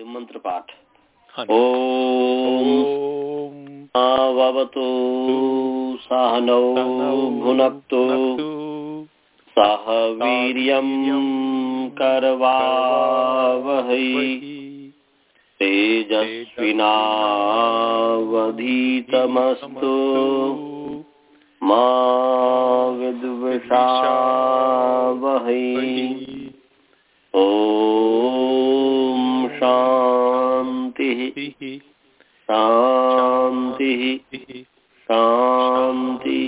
मंत्र पाठ। हाँ आवतु सहनौ भुनक्तु सह वीर्यं करवावहै। तेजस्विनावधीतमस्तु मा विद्विषावहै। ॐ शान्तिः शान्तिः शांति।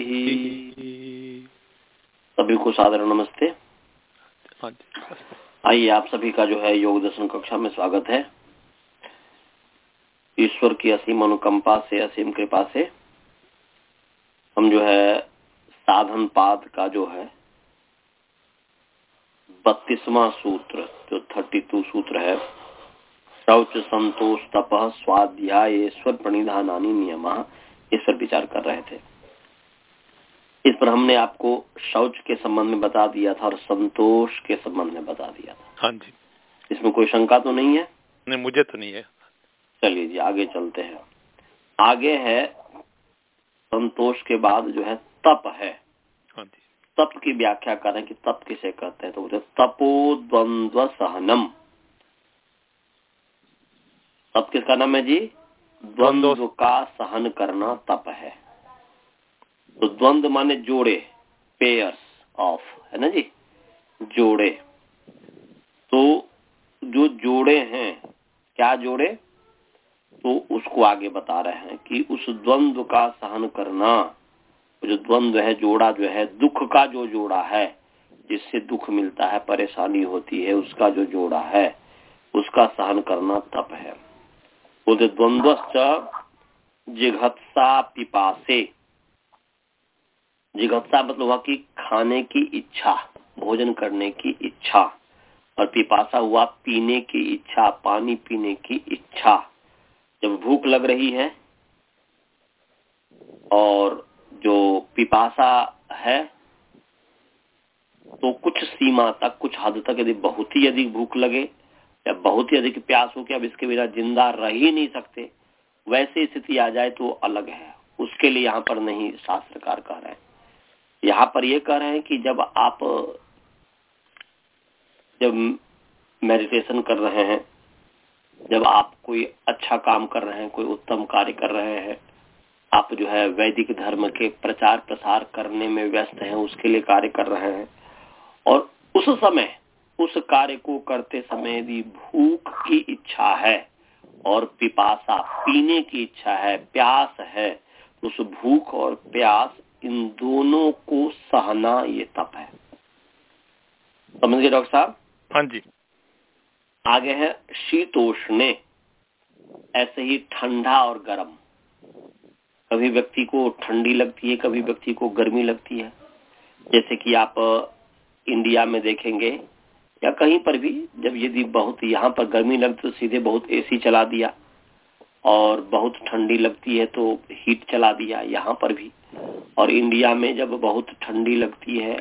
सभी को सादर नमस्ते। आइए आप सभी का जो है योग दर्शन कक्षा में स्वागत है। ईश्वर की असीम अनुकंपा से, असीम कृपा से हम जो है साधन पाद का जो है बत्तीसवा सूत्र, जो थर्टी टू सूत्र है शौच संतोष तप स्वाध्याय ईश्वर प्रणिधानी नियम इस पर विचार कर रहे थे। इस पर हमने आपको शौच के संबंध में बता दिया था और संतोष के संबंध में बता दिया था। हाँ जी। इसमें कोई शंका तो नहीं है? नहीं मुझे तो नहीं है। चलिए जी आगे चलते हैं। आगे है संतोष के बाद जो है तप है। हाँ जी। तप की व्याख्या करें कि तप किसे कहते हैं? तो बोलते तपो द्वंद्व सहनम तप किसका नाम है जी? द्वंद्व का सहन करना तप है। तो द्वंद्व माने जोड़े पेयर्स ऑफ़ है ना जी? जोड़े। तो जो जोड़े हैं क्या जोड़े? तो उसको आगे बता रहे हैं कि उस द्वंद्व का सहन करना जो द्वंद्व है जोड़ा जो है दुख का जो जोड़ा है जिससे दुख मिलता है परेशानी होती है उसका जो जोड़ा है उसका सहन करना तप है। बोलते द्वंद्व जिघत्सा पिपासे जिघत्सा मतलब हुआ कि खाने की इच्छा, भोजन करने की इच्छा, और पिपासा हुआ पीने की इच्छा, पानी पीने की इच्छा। जब भूख लग रही है, और जो पिपासा है तो कुछ सीमा तक, कुछ हद तक यदि बहुत ही अधिक भूख लगे या बहुत ही अधिक प्यास हो कि अब इसके बिना ज़िंदा रह ही नहीं सकते, वैसी स्थिति आ जाए तो अलग है। उसके लिए यहाँ पर नहीं, शास्त्रकार कह रहे हैं। यहाँ पर ये कह रहे हैं कि जब आप, जब मेडिटेशन कर रहे हैं, जब आप कोई अच्छा काम कर रहे हैं, कोई उत्तम कार्य कर रहे हैं, आप जो है वैदिक धर्म के प्रचार प्रसार करने में व्यस्त हैं, उसके लिए कार्य कर रहे हैं, और उस समय उस कार्य को करते समय यदि भूख की इच्छा है और पिपासा पीने की इच्छा है प्यास है उस भूख और प्यास इन दोनों को सहना ये तप है। समझ गए डॉक्टर साहब? हाँ जी। आगे है शीतोष्णे ऐसे ही ठंडा और गर्म। कभी व्यक्ति को ठंडी लगती है कभी व्यक्ति को गर्मी लगती है। जैसे कि आप इंडिया में देखेंगे या कहीं पर भी, जब यदि बहुत यहाँ पर गर्मी लगती तो सीधे बहुत एसी चला दिया और बहुत ठंडी लगती है तो हीट चला दिया यहाँ पर भी। और इंडिया में जब बहुत ठंडी लगती है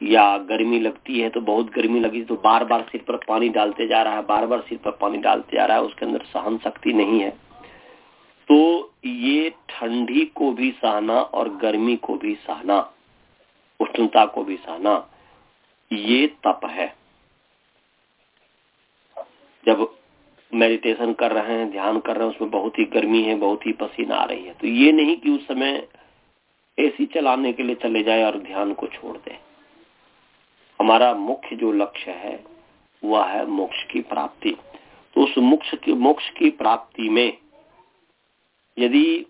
या गर्मी लगती है तो बहुत गर्मी लगी तो बार बार सिर पर पानी डालते जा रहा है बार बार सिर पर पानी डालते जा रहा है, उसके अंदर सहन शक्ति नहीं है। तो ये ठंडी को भी सहना और गर्मी को भी सहना, उष्णता को भी सहना। ये तप है। जब मेडिटेशन कर रहे हैं, ध्यान कर रहे हैं, उसमें बहुत ही गर्मी है, बहुत ही पसीना आ रही है। तो ये नहीं कि उस समय एसी चलाने के लिए चले जाए और ध्यान को छोड़ दे। हमारा मुख्य जो लक्ष्य है, वह है मोक्ष की प्राप्ति। तो उस मोक्ष की मोक्ष की प्राप्ति में यदि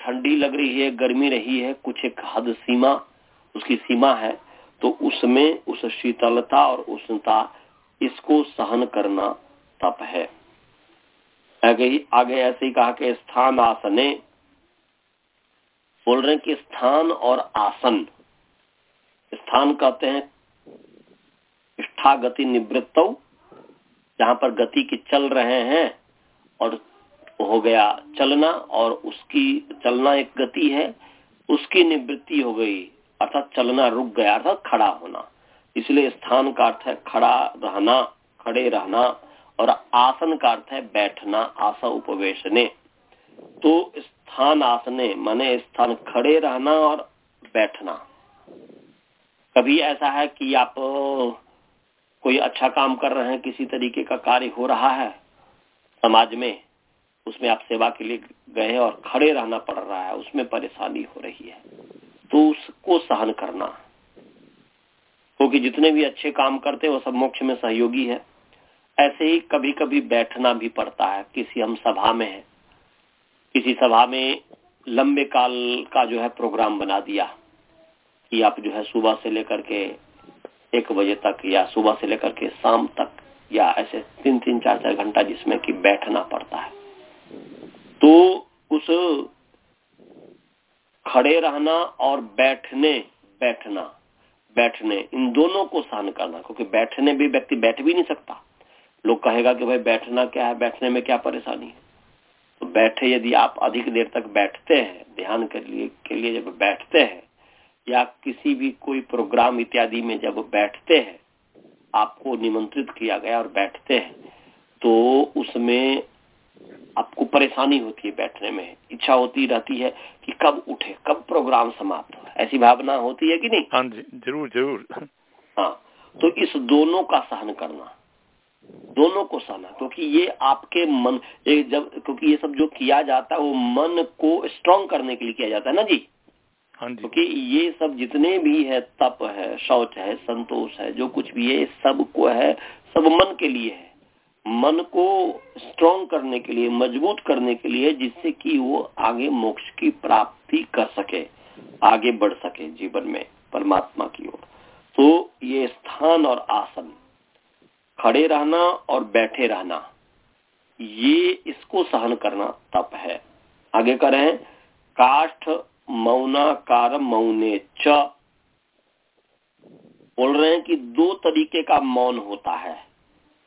ठंडी लग रही है, गर्मी रही है, कुछ एक हद सीमा, उसकी सीमा है तो उसमें उस शीतलता और उष्णता इसको सहन करना तप है। आगे आगे ऐसे ही कहा कि स्थान आसने। बोल रहे हैं कि स्थान और आसन। स्थान कहते हैं इष्ठा गति निवृत्त, जहाँ पर गति की चल रहे हैं और हो गया चलना और उसकी चलना एक गति है, उसकी निवृत्ति हो गई। अर्थात चलना रुक गया, अर्थात खड़ा होना। इसलिए स्थान का अर्थ है खड़ा रहना, खड़े रहना, और आसन का अर्थ है बैठना आसा उपवेशने। तो स्थान आसने माने स्थान खड़े रहना और बैठना। कभी ऐसा है कि आप कोई अच्छा काम कर रहे हैं, किसी तरीके का कार्य हो रहा है समाज में, उसमें आप सेवा के लिए गए और खड़े रहना पड़ रहा है, उसमें परेशानी हो रही है। तो उसको सहन करना। क्योंकि जितने भी अच्छे काम करते हैं, वो सब मोक्ष में सहयोगी है। ऐसे ही कभी कभी बैठना भी पड़ता है। किसी हम सभा में है। किसी सभा में लंबे काल का जो है प्रोग्राम बना दिया कि आप जो है सुबह से लेकर के एक बजे तक या सुबह से लेकर के शाम तक या ऐसे तीन तीन चार चार घंटा जिसमें कि बैठना पड़ता है। तो उस खड़े रहना और बैठने, बैठना, बैठने, इन दोनों को सहन करना, क्योंकि बैठने भी व्यक्ति बैठ भी नहीं सकता। लोग कहेगा कि भाई बैठना क्या है, बैठने में क्या परेशानी है? तो बैठे यदि आप अधिक देर तक बैठते हैं, ध्यान के लिए के लिए जब बैठते हैं, या किसी भी कोई प्रोग्राम इत्यादि में जब बैठते हैं, आपको निमंत्रित किया गया और बैठते हैं तो उसमें आपको परेशानी होती है बैठने में। इच्छा होती रहती है कि कब उठे कब प्रोग्राम समाप्त हो। ऐसी भावना होती है कि नहीं? हाँ जी ज़रूर ज़रूर। हाँ तो इस दोनों का सहन करना दोनों को सहना क्योंकि ये आपके मन एक जब क्योंकि ये सब जो किया जाता है वो मन को स्ट्रांग करने के लिए किया जाता है ना जी? हाँ जी। क्योंकि ये सब जितने भी है तप है शौच है संतोष है जो कुछ भी है सबको है सब मन के लिए है। मन को स्ट्रांग करने के लिए, मज़बूत करने के लिए, जिससे कि वो आगे मोक्ष की प्राप्ति कर सके, आगे बढ़ सके जीवन में, परमात्मा की ओर। तो ये स्थान और आसन, खड़े रहना और बैठे रहना, ये इसको सहन करना तप है। आगे करें काष्ठ मौनाकार मौने च। बोल रहे हैं कि दो तरीके का मौन होता है।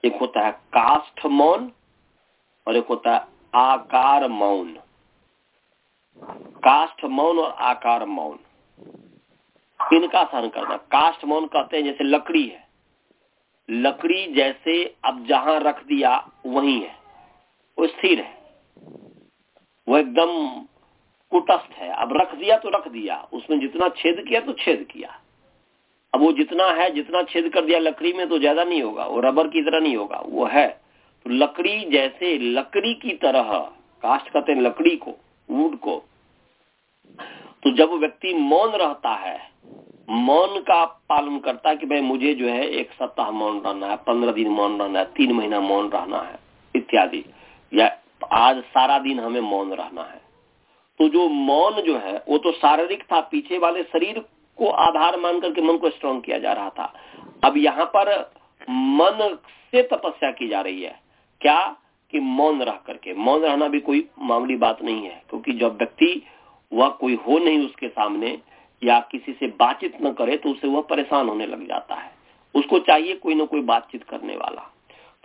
एक होता है काष्ठ मौन और एक होता है आकार मौन। काष्ठ मौन और आकार मौन। इनका सहन करना। काष्ठ मौन कहते हैं जैसे लकड़ी है। लकड़ी जैसे अब जहाँ रख दिया, वही है। वो स्थिर है। वो एकदम कुटस्थ है। अब रख दिया तो रख दिया। उसमें जितना छेद किया तो छेद किया। अब वो जितना है, जितना छेद कर दिया लकड़ी में तो ज़्यादा नहीं होगा, वो रबर की तरह नहीं होगा, वो है। तो लकड़ी जैसे लकड़ी की तरह कास्ट कहते हैं लकड़ी को वुड को। तो जब व्यक्ति मौन रहता है, मौन का पालन करता है कि भाई मुझे जो है एक सप्ताह मौन रहना है, पंद्रह दिन मौन रहना है, तीन महीना मौन रहना है, इत्यादि। या आज सारा दिन हमें मौन रहना है। तो जो मौन जो है, वो तो शारीरिक था, पीछे वाले शरीर को आधार मान करके मन को स्ट्रांग किया जा रहा था। अब यहाँ पर मन से तपस्या की जा रही है। क्या? कि मौन रह करके। मौन रहना भी कोई मामूली बात नहीं है क्योंकि जब व्यक्ति वह कोई हो नहीं उसके सामने या किसी से बातचीत न करे तो उसे वह परेशान होने लग जाता है। उसको चाहिए कोई ना कोई बातचीत करने वाला।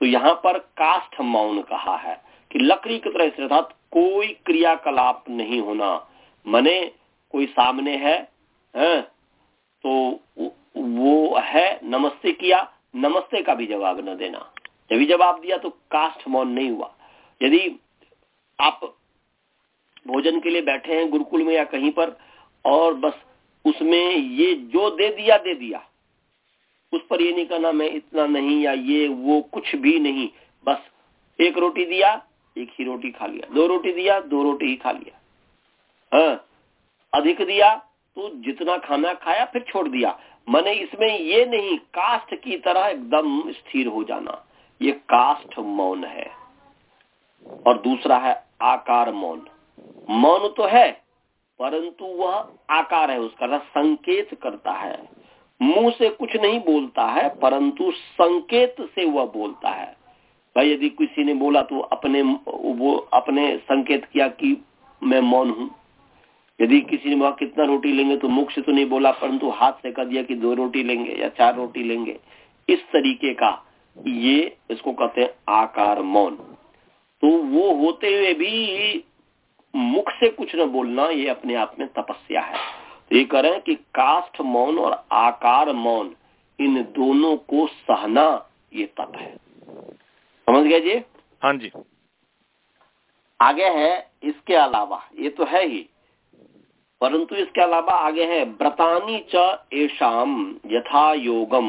तो यहाँ पर काष्ठ मौन कहा है कि लकड़ी की तरह अर्थात कोई क्रियाकलाप नहीं होना। मने कोई सामने है, है? तो वो है नमस्ते किया, नमस्ते का भी जवाब न देना। जब जवाब दिया तो कास्ट मौन नहीं हुआ। यदि आप भोजन के लिए बैठे हैं गुरुकुल में या कहीं पर, और बस उसमें ये जो दे दिया दे दिया। उस पर ये नहीं कहना मैं इतना नहीं या ये, वो कुछ भी नहीं। बस एक रोटी दिया, एक ही रोटी खा लिया। दो रोटी दिया, दो रोटी ही खा लिया। हाँ अधिक दिया तो जितना खाना खाया, फिर छोड़ दिया। मैंने इसमें ये नहीं कास्ट की तरह एकदम स्थिर हो जाना। ये कास्ट मौन है। और दूसरा है आकार मौन। मौन तो है, परंतु वह आकार है, उसका संकेत करता है। मुँह से कुछ नहीं बोलता है, परंतु संकेत से वह बोलता है। भाई, यदि किसी ने बोला तो अपने वो, अपने संकेत किया कि मैं मौन हूँ। यदि किसी ने बोला कितना रोटी लेंगे? तो मुख से तो नहीं बोला परंतु हाथ से कह दिया कि दो रोटी लेंगे या चार रोटी लेंगे। इस तरीके का ये इसको कहते हैं आकार मौन। तो वो होते हुए भी मुख से कुछ न बोलना ये अपने आप में तपस्या है। तो ये करें कि काष्ठ मौन और आकार मौन इन दोनों को सहना ये तप है। समझ समझ गए जी? हाँ जी। आगे है इसके अलावा ये तो है ही। परंतु इसके अलावा आगे है व्रतानी च एशाम यथा योगम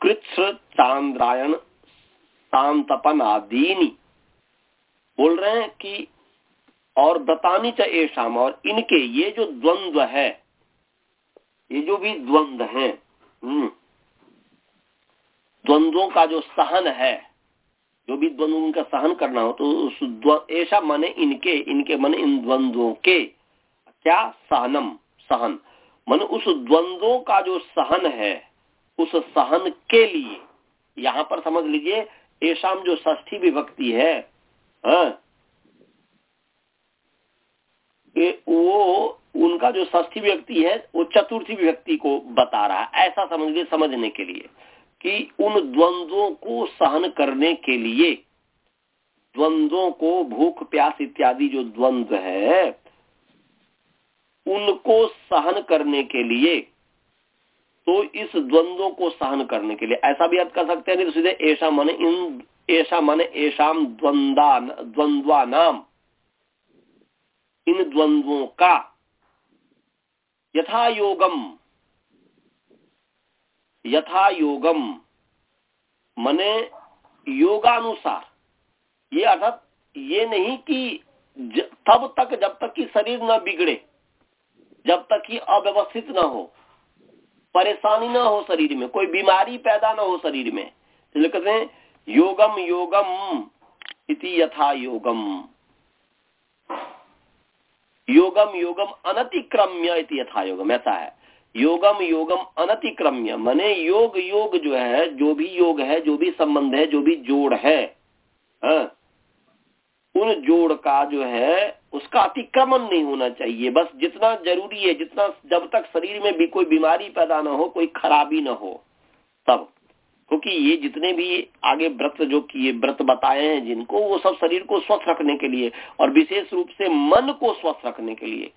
कृत्स चांद्रायण शांतपन आदीनी बोल रहे हैं कि और व्रतानी च एशाम और इनके ये जो द्वंद्व है ये जो भी द्वंद्व है हम्म, द्वंद्वों का जो सहन है जो भी द्वंद्व उनका सहन करना हो तो ऐसा माने इनके इनके मन इन द्वंद्वों के। क्या सहनम? सहन। मन उस द्वंद्वों का जो सहन है उस सहन के लिए यहाँ पर समझ लीजिए ऐसा जो ष्ठी विभक्ति है हाँ, वो उनका जो ष्ठी व्यक्ति है वो चतुर्थी व्यक्ति को बता रहा है। ऐसा समझ लीजिए समझने के लिए कि उन द्वंद्वों को सहन करने के लिए द्वंद्वों को भूख प्यास इत्यादि जो द्वंद्व है उनको सहन करने के लिए तो इस द्वंद्व को सहन करने के लिए। ऐसा भी अर्थ कर सकते हैं तो सीधे ऐसा मन इन, ऐसा मन ऐसा द्वंद्वा द्वंद्वा नाम इन द्वंद्वों का यथा योगम यथा योगम मने योगानुसार। ये अर्थात ये नहीं कि तब तक जब तक कि शरीर न बिगड़े जब तक कि अव्यवस्थित न हो, परेशानी न हो शरीर में, कोई बीमारी पैदा न हो शरीर में इसलिए कहते हैं, योगम योगम इति यथा योगम योगम योगम अनतिक्रम्य इति यथा योगम, ऐसा है योगम योगम अनतिक्रम्य, मने योग योग जो है, जो भी योग है, जो भी संबंध है, जो भी जोड़ है, हा? उन जोड़ का जो है उसका अतिक्रमण नहीं होना चाहिए। बस जितना ज़रूरी है, जितना जब तक शरीर में भी कोई बीमारी पैदा ना हो, कोई खराबी ना हो, तब। क्योंकि ये जितने भी आगे व्रत जो किए, व्रत बताए हैं जिनको, वो सब शरीर को स्वस्थ रखने के लिए और विशेष रूप से मन को स्वस्थ रखने के लिए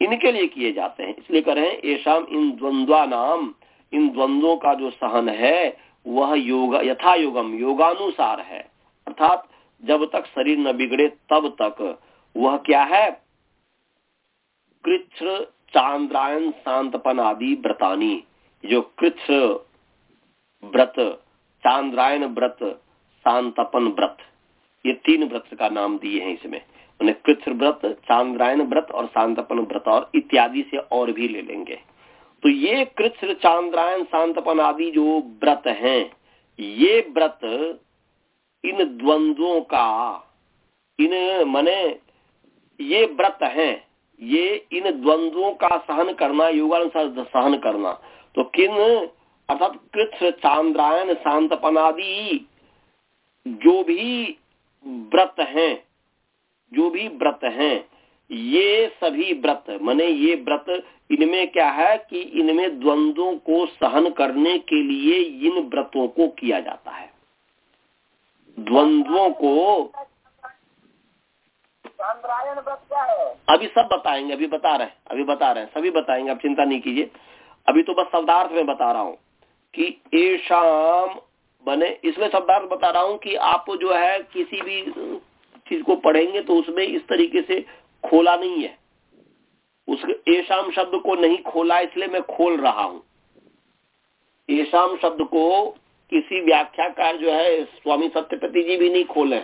इनके लिए किए जाते हैं। इसलिए कह रहे हैं इन द्वंद्वा नाम, इन द्वंद्वों का जो सहन है, वह योग यथा योगम योगानुसार है। अर्थात जब तक शरीर न बिगड़े, तब तक वह क्या है? कृच्छ चांद्रायन शांतपन आदि व्रतानी। जो कृच्छ व्रत, चांद्रायन व्रत शांतपन व्रत, ये तीन व्रत का नाम दिए हैं इसमें। उन्हें कृष्ण व्रत, चांद्रायन व्रत और शांतपन व्रत और इत्यादि से और भी ले लेंगे। तो ये कृष्ण चांद्रायन शांतपन आदि जो व्रत हैं, ये व्रत इन द्वंद्वों का, इन, मने ये व्रत हैं, ये इन द्वंद्वों का सहन करना, योगानुसार सहन करना। तो किन, अर्थात कृष्ण, चांद्रायन, शांतपनादि, जो भी व्रत हैं, जो भी व्रत हैं, ये सभी व्रत, माने ये व्रत इनमें क्या है कि इनमें द्वंद्वों को सहन करने के लिए इन व्रतों को किया जाता है। द्वंद्वों को व्रत क्या है अभी सब बताएँगे, अभी बता रहे हैं, अभी बता रहे हैं, सभी बताएँगे, आप चिंता नहीं कीजिए। अभी तो बस शब्दार्थ में बता रहा हूँ कि एशाम बने, इसमें शब्दार्थ बता रहा हूँ कि आप जो है किसी भी चीज़ को पढ़ेंगे तो उसमें इस तरीके से खोला नहीं है। उस एशाम शब्द को नहीं खोला, इसलिए मैं खोल रहा हूँ। एशाम शब्द को किसी व्याख्याकार जो है, स्वामी सत्यपति जी भी नहीं खोले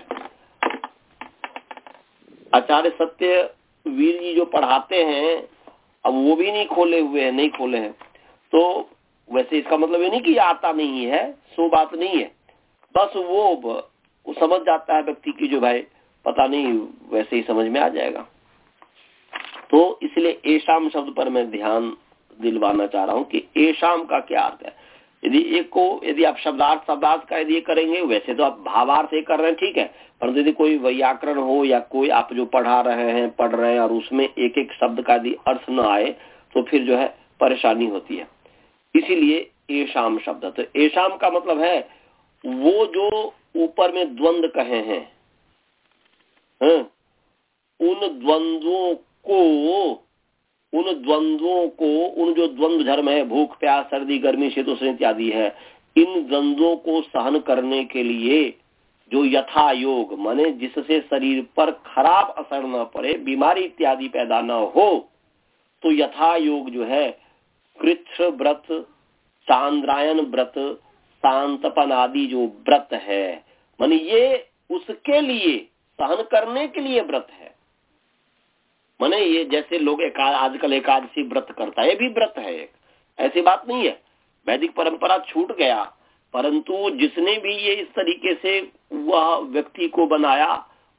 आचार्य सत्य वीर जी जो पढ़ाते हैं अब वो भी नहीं खोले हुए हैं नहीं खोले हैं। तो वैसे इसका मतलब ये नहीं कि आता नहीं है सो बात नहीं है। बस वो, वो समझ जाता है व्यक्ति की जो भाई पता नहीं वैसे ही समझ में आ जाएगा। तो इसलिए एशाम शब्द पर मैं ध्यान दिलवाना चाह रहा हूँ कि एशाम का क्या अर्थ है। यदि एक को यदि आप शब्दार्थ शब्दार्थ का यदि करेंगे, वैसे तो आप भावार्थ ही कर रहे हैं, ठीक है परंतु यदि कोई व्याकरण हो या कोई आप जो पढ़ा रहे हैं, पढ़ रहे हैं और उसमें एक एक शब्द का यदि अर्थ न आए तो फिर जो है परेशानी होती है इसीलिए एशाम शब्द तो एशाम का मतलब है, वो जो ऊपर में द्वंद कहे हैं, है? उन द्वंद्वों को उन द्वंद्वों को, उन जो द्वंद्व धर्म है, भूख, प्यास, सर्दी, गर्मी शीतोष्ण इत्यादि है, इन द्वंद्वों को सहन करने के लिए जो यथा योग माने जिससे शरीर पर खराब असर न पड़े, बीमारी इत्यादि पैदा न हो तो यथा योग जो है कृच्छ व्रत, चांद्रायन व्रत शांतपन आदि जो व्रत है, मान ये उसके लिए, सहन करने के लिए व्रत है। माने ये जैसे लोग आजकल एकादशी व्रत करता है, ये भी व्रत है एक। ऐसी बात नहीं है। वैदिक परंपरा छूट गया, परंतु जिसने भी ये इस तरीके से वह व्यक्ति को बनाया,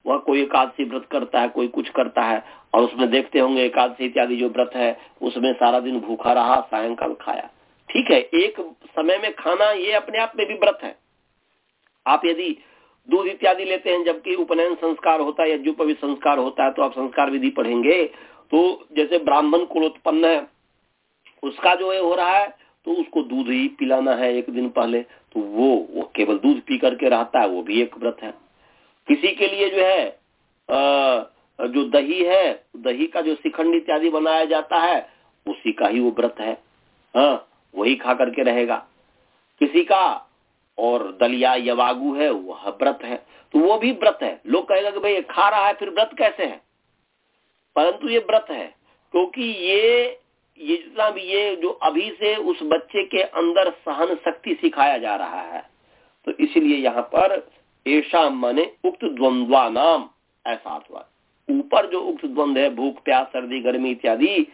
वह कोई एकादशी व्रत करता है, कोई कुछ करता है, और उसमें देखते होंगे एकादशी इत्यादि जो व्रत है, उसमें सारा दिन भूखा रहा, सायंकाल खाया। ठीक है, एक समय में खाना ये अपने आप में भी व्रत है। आप यदि दूध इत्यादि लेते हैं जबकि उपनयन संस्कार होता है या पवित्र संस्कार होता है तो आप संस्कार विधि पढ़ेंगे। तो जैसे ब्राह्मण कुल उत्पन्न है उसका जो है हो रहा है तो उसको दूध ही पिलाना है एक दिन पहले। तो वो वो केवल दूध पी करके रहता है वो भी एक व्रत है। किसी के लिए जो है आ, जो दही है दही का जो शिखंड इत्यादि बनाया जाता है उसी का ही वो व्रत है। हाँ वही खा करके रहेगा। किसी का और दलिया यवागु है, वह व्रत है। तो वो भी व्रत है। लोग कहेगा कि भाई, ये खा रहा है, फिर व्रत कैसे है? परंतु ये व्रत है, क्योंकि ये ये जितना भी ये जो अभी से उस बच्चे के अंदर सहन शक्ति सिखाया जा रहा है तो इसीलिए यहाँ पर ऐसा माने उक्त द्वंद्वा नाम, ऐसा ऊपर जो उक्त द्वंद है, भूख, प्यास, सर्दी, गर्मी इत्यादि,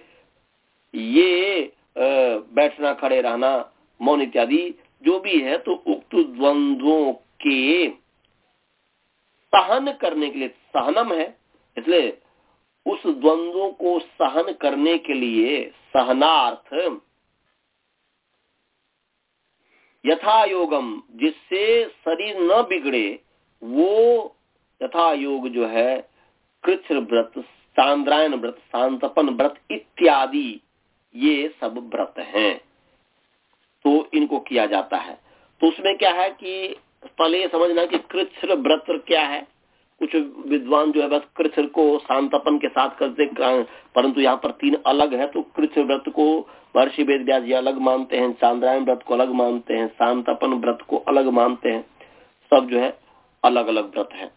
ये बैठना, खड़े रहना, मौन इत्यादि जो भी है तो उक्त द्वंद्वों के सहन करने के लिए, सहनम है, इसलिए उस द्वंद्वों को सहन करने के लिए सहनार्थ यथा योगम जिससे शरीर न बिगड़े, वो यथा योग जो है कृष्ण व्रत, चांद्रायन व्रत सांतपन व्रत इत्यादि, ये सब व्रत हैं। तो इनको किया जाता है। तो उसमें क्या है कि पहले ये समझना कि कृष्ण व्रत क्या है। कुछ विद्वान जो है बस कृष्ण को शांतपन के साथ करते परंतु यहाँ पर तीन अलग है तो कृष्ण व्रत को महर्षि वेद व्यास अलग मानते हैं चांद्रायन व्रत को अलग मानते हैं, शांतपन व्रत को अलग मानते हैं, सब जो है अलग अलग व्रत है।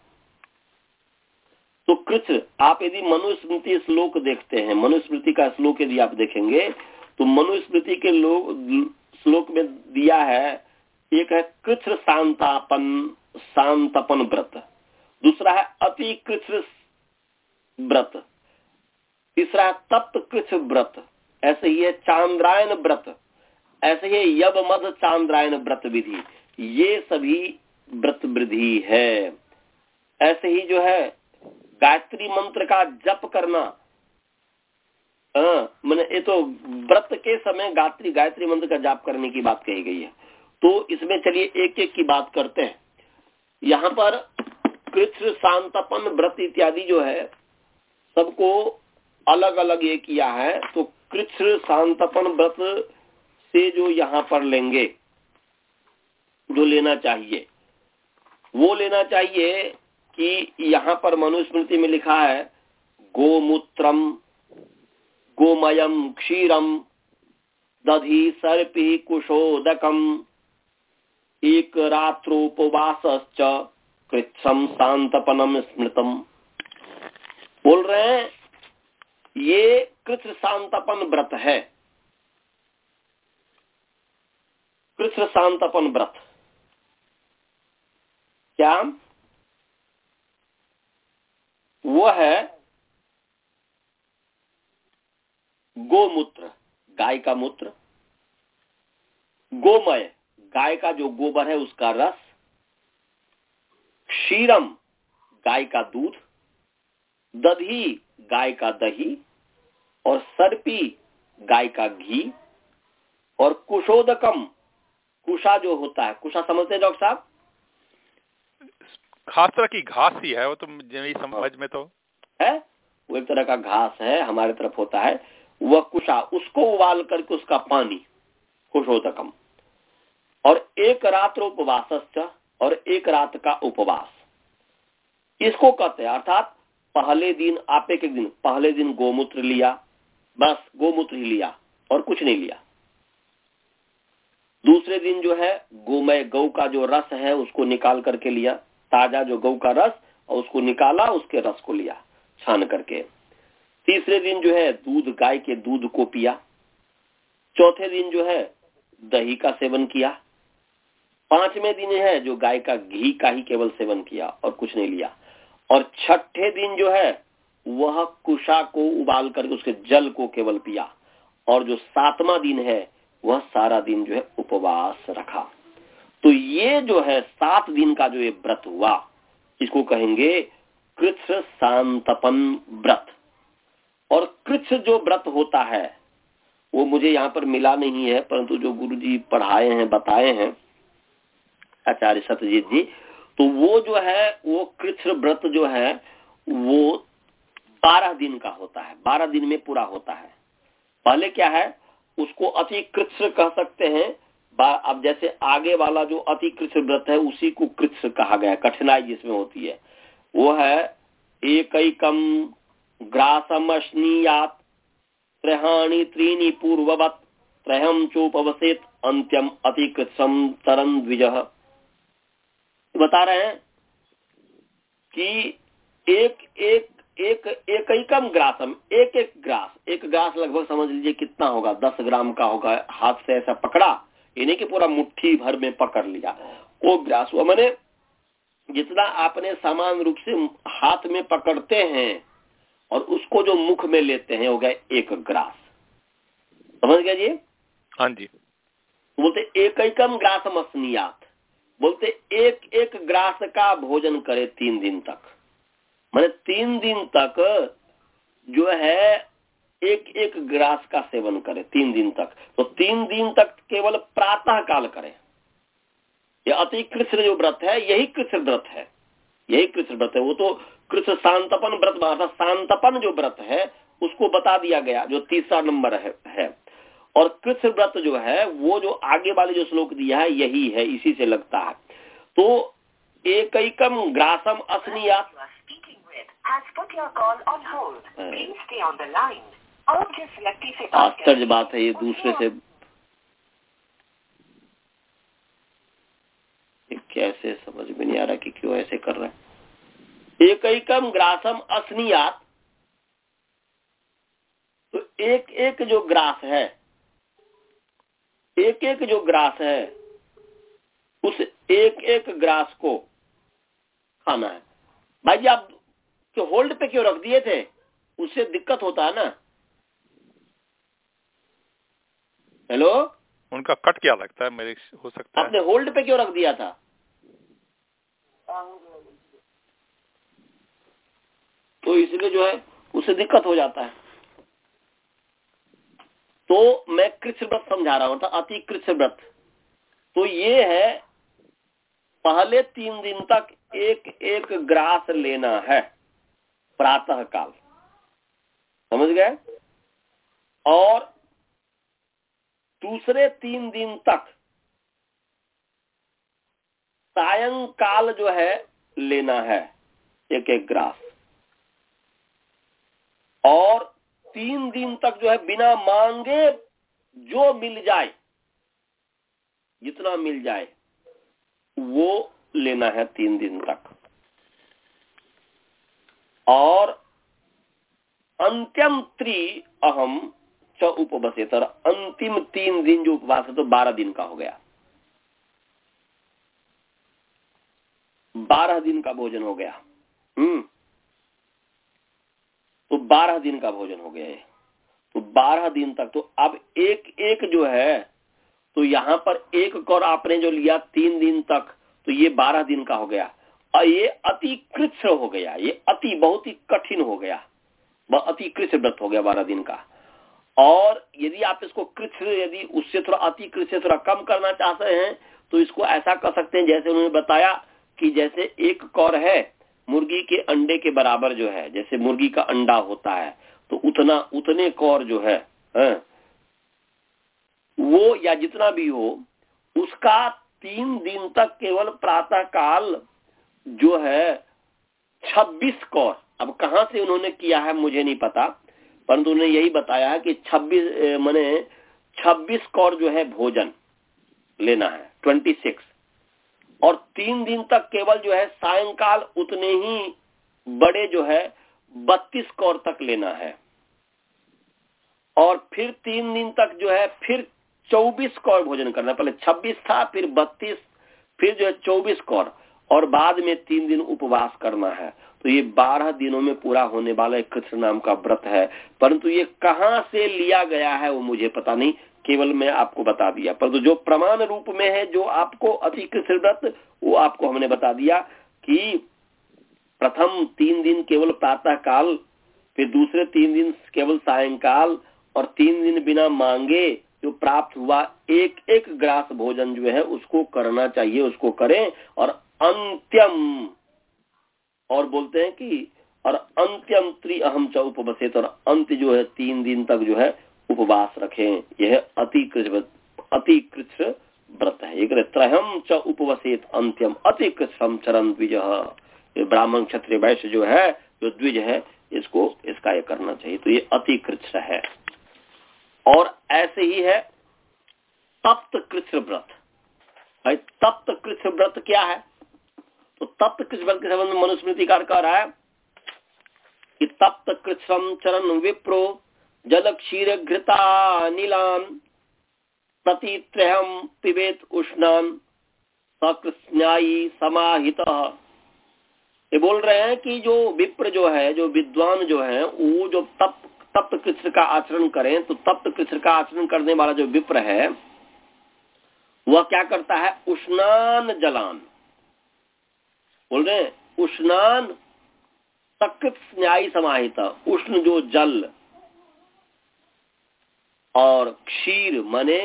तो कृष्ण आप यदि मनुस्मृति श्लोक देखते हैं, मनुस्मृति का श्लोक यदि आप देखेंगे तो मनुस्मृति के लोग श्लोक में दिया है, एक है कृष्ण शांतापन, शांतपन व्रत। दूसरा है अति कृष्ण व्रत। तीसरा है तप्त कृष्ण व्रत। ऐसे ही है चांद्रायन व्रत। ऐसे ही यब मध चांद्रायन व्रत विधि। ये सभी व्रत विधि है। ऐसे ही जो है गायत्री मंत्र का जप करना मैंने ये तो व्रत के समय गायत्री गायत्री मंत्र का जाप करने की बात कही गई है। तो इसमें चलिए एक एक की बात करते हैं। यहाँ पर कृष्ण शांतपन व्रत इत्यादि जो है, सबको अलग अलग ये किया है। तो कृष्ण शांतपन व्रत से जो यहाँ पर लेंगे, जो लेना चाहिए, वो लेना चाहिए कि यहाँ पर मनुस्मृति में लिखा है, गोमूत्रम गोमयम क्षीरम दधि सर्पी कुशोदकम। एक रात्रोपवास कृच्छम शांतपनम स्मृतम। बोल रहे हैं, ये कृष्ण शांतपन व्रत है। कृष्ण शांतपन व्रत। क्या? वो है गोमूत्र गाय का मूत्र। गोमय गाय का जो गोबर है उसका रस। क्षीरम गाय का दूध। दधी गाय का दही। और सर्पी गाय का घी। और कुशोदकम कुशा जो होता है। कुशा समझते हैं डॉक्टर साहब? खास तरह की घास ही है वो तो समझ में तो। है? वो एक तरह का घास है हमारे तरफ़ होता है। वह कुशा, उसको उबाल करके उसका पानी कुशोदकम और एक रात्र उपवास और एक रात का उपवास। इसको कहते हैं, अर्थात पहले दिन, आप एक दिन, पहले दिन गोमूत्र लिया, बस गोमूत्र ही लिया और कुछ नहीं लिया। दूसरे दिन जो है, गोमय गौ का जो रस है, उसको निकाल करके लिया, ताज़ा जो गौ का रस, और उसको निकाला, उसके रस को लिया, छान करके। तीसरे दिन जो है दूध, गाय के दूध को पिया। चौथे दिन जो है दही का सेवन किया। पाँचवें दिन है जो गाय का घी का ही केवल सेवन किया और कुछ नहीं लिया। और छठे दिन जो है, वह कुशा को उबाल करके उसके जल को केवल पिया। और जो सातवां दिन है, वह सारा दिन जो है उपवास रखा। तो ये जो है सात दिन का जो ये व्रत हुआ, इसको कहेंगे कृष्ण सांतपन व्रत। और कृष्ण जो व्रत होता है, वो मुझे यहाँ पर मिला नहीं है, परंतु जो गुरु जी पढ़ाए हैं, बताए हैं, आचार्य सत्यजीत जी तो वो जो है, वो कृष्ण व्रत जो है, वो बारह दिन का होता है, बारह दिन में पूरा होता है। पहले क्या है, उसको अति कृष्ण कह सकते हैं अब जैसे आगे वाला जो अति कृष्ण व्रत है, उसी को कृष्ण कहा गया, कठिनाई जिसमें होती है, वो है एक ग्रासम स्नीयात त्रहाणी त्रीनी पूर्ववत। त्रहम चोपवसेत। अंत्यम अतिकृतम तरन द्विज। बता रहे हैं कि एक एक एक एक एकम ग्रासम, एक एक ग्रास। एक ग्रास लगभग समझ लीजिए कितना होगा? दस ग्राम का होगा हाथ से ऐसा पकड़ा यानी कि पूरा मुट्ठी भर में पकड़ लिया। वो ग्रास हुआ मैंने जितना आपने समान रूप से हाथ में पकड़ते हैं और उसको जो मुख में लेते हैं हो गया एक ग्रास। समझ गया जी? हाँ जी। बोलते एक एकम ग्रास मसनियात बोलते एक एक ग्रास का भोजन करे तीन दिन तक। मैंने तीन दिन तक जो है एक एक ग्रास का सेवन करे तीन दिन तक। तो तीन दिन तक केवल प्रातः काल करे। यह अति कृष्ण जो व्रत है यही कृष्ण व्रत है। यही कृष्ण व्रत है। वो तो कृष्ण शांतपन व्रत बना शांतपन जो व्रत है उसको बता दिया गया जो तीसरा नंबर है, है। और कृष्ण व्रत जो है वो जो आगे वाले जो श्लोक दिया है यही है इसी से लगता है। तो एक ग्रासम असनिया। आश्चर्य बात है ये दूसरे से। कैसे समझ में नहीं आ रहा कि क्यों ऐसे कर रहे हैं। एक एकम ग्रासम असनियात। तो एक एक जो ग्रास है एक एक जो ग्रास है उस एक एक ग्रास को खाना है। भाई जी आप जो होल्ड पे क्यों रख दिए थे? उससे दिक्कत होता है ना। हेलो? उनका कट क्या लगता है? मेरे हो सकता है। आपने होल्ड पे क्यों रख दिया था? तो इसलिए जो है उसे दिक्कत हो जाता है। तो मैं कृष्ण व्रत समझा रहा हूँ अति कृष्ण व्रत। तो ये है, पहले तीन दिन तक एक एक ग्रास लेना है, प्रातः काल। समझ गए? और दूसरे तीन दिन तक सायंकाल जो है, लेना है, एक एक ग्रास। और तीन दिन तक जो है बिना मांगे जो मिल जाए, जितना मिल जाए, वो लेना है तीन दिन तक। और अंत्यम त्रि अहम च उपवसेतर, अंतिम तीन दिन जो उपवास है तो बारह दिन का हो गया। बारह दिन का भोजन हो गया। हम्म। बारह दिन का भोजन हो गया है। तो बारह दिन तक तो अब एक एक जो है तो यहाँ पर एक कौर आपने जो लिया तीन दिन तक तो ये बारह दिन का हो गया। और ये अति कृष्ण हो गया, ये अति बहुत ही कठिन हो गया। वह अति कृष्ण व्रत हो गया बारह दिन का। और यदि आप इसको कृष्ण यदि उससे थोड़ा अति कृष्ण थोड़ा कम करना चाहते हैं तो इसको ऐसा कर सकते हैं, जैसे उन्होंने बताया कि जैसे एक कौर है मुर्गी के अंडे के बराबर जो है जैसे मुर्गी का अंडा होता है तो उतना उतने कौर जो है, है वो या जितना भी हो उसका तीन दिन तक केवल प्रातः काल जो है छब्बीस कौर। अब कहा से उन्होंने किया है मुझे नहीं पता परंतु उन्होंने यही बताया कि छब्बीस मैंने छब्बीस कौर जो है भोजन लेना है ट्वेंटी सिक्स। और तीन दिन तक केवल जो है सायंकाल उतने ही बड़े जो है बत्तीस कौर तक लेना है। और फिर तीन दिन तक जो है फिर चौबीस कौर भोजन करना। पहले छब्बीस था, फिर बत्तीस, फिर जो है चौबीस कौर। और बाद में तीन दिन उपवास करना है। तो ये बारह दिनों में पूरा होने वाला एक कृष्ण नाम का व्रत है। परंतु ये कहाँ से लिया गया है वो मुझे पता नहीं। केवल मैं आपको बता दिया। परंतु जो प्रमाण रूप में है, जो आपको अति कृष्ण वो आपको हमने बता दिया कि प्रथम तीन दिन केवल प्रातः काल फिर दूसरे तीन दिन केवल सायंकाल, और तीन दिन बिना मांगे जो प्राप्त हुआ एक एक ग्रास भोजन जो है, उसको करना चाहिए, उसको करें। और अंत्यम, और बोलते हैं कि, और अंत्यम त्रि अहम च उपवसित, और अंत जो है, तीन दिन तक जो है उपवास रखें। यह अतिकृत अतिकृत व्रत है। एक त्रहम च उपवसित अंत्यम अतिकृतम चरण द्विज। ब्राह्मण क्षत्रिय वैश्य जो है, जो द्विज है, इसको, इसका ये करना चाहिए। तो ये अतिकृत है। और ऐसे ही है तप्त कृष्ण व्रत। भाई तप्त कृष्ण व्रत क्या है? तो तप्त कृष्ण व्रत के संबंध में मनुस्मृतिकार कह रहा है कि तप्त कृष्ण चरण विप्रो जल क्षीर घृता नीलान प्रतित्रहम पिबेत उष्णान सकृष्णाई समाहित। ये बोल रहे हैं कि जो विप्र जो है, जो विद्वान जो है, वो जो तप तप्त कृष्ण का आचरण करें तो तप्त कृष्ण का आचरण करने वाला जो विप्र है, वह क्या करता है? उष्णान जलान। बोल रहे हैं, उष्णान सकृत न्याय समाहित, उष्ण जो जल और क्षीर मने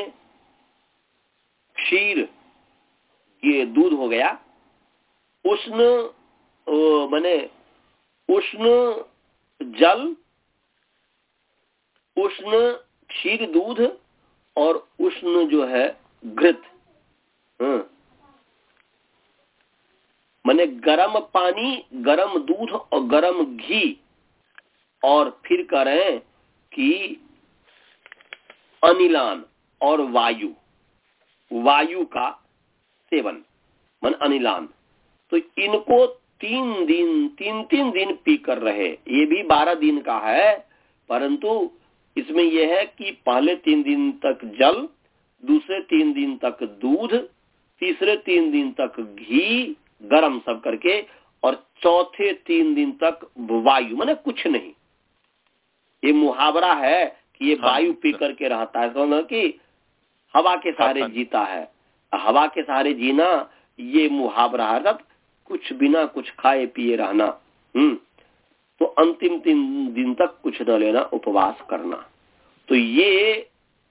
क्षीर ये दूध हो गया। उष्ण मने उष्ण जल, उष्ण क्षीर दूध और उष्ण जो है घृत। मैंने गरम पानी, गरम दूध और गरम घी। और फिर करें कि अनिलान और वायु। वायु का सेवन, मन अनिलान। तो इनको तीन दिन, तीन तीन दिन पी कर रहे। ये भी बारह दिन का है, परंतु इसमें यह है कि पहले तीन दिन तक जल, दूसरे तीन दिन तक दूध, तीसरे तीन दिन तक घी, गरम सब करके, और चौथे तीन दिन तक वायु, माने कुछ नहीं। ये मुहावरा है कि ये हाँ, वायु पी करके रहता है तो कि हवा के सहारे हाँ, हाँ। जीता है। हवा के सहारे जीना ये मुहावरा है। कुछ बिना कुछ खाए पिए रहना हम्म। तो अंतिम तीन दिन तक कुछ न लेना उपवास करना। तो ये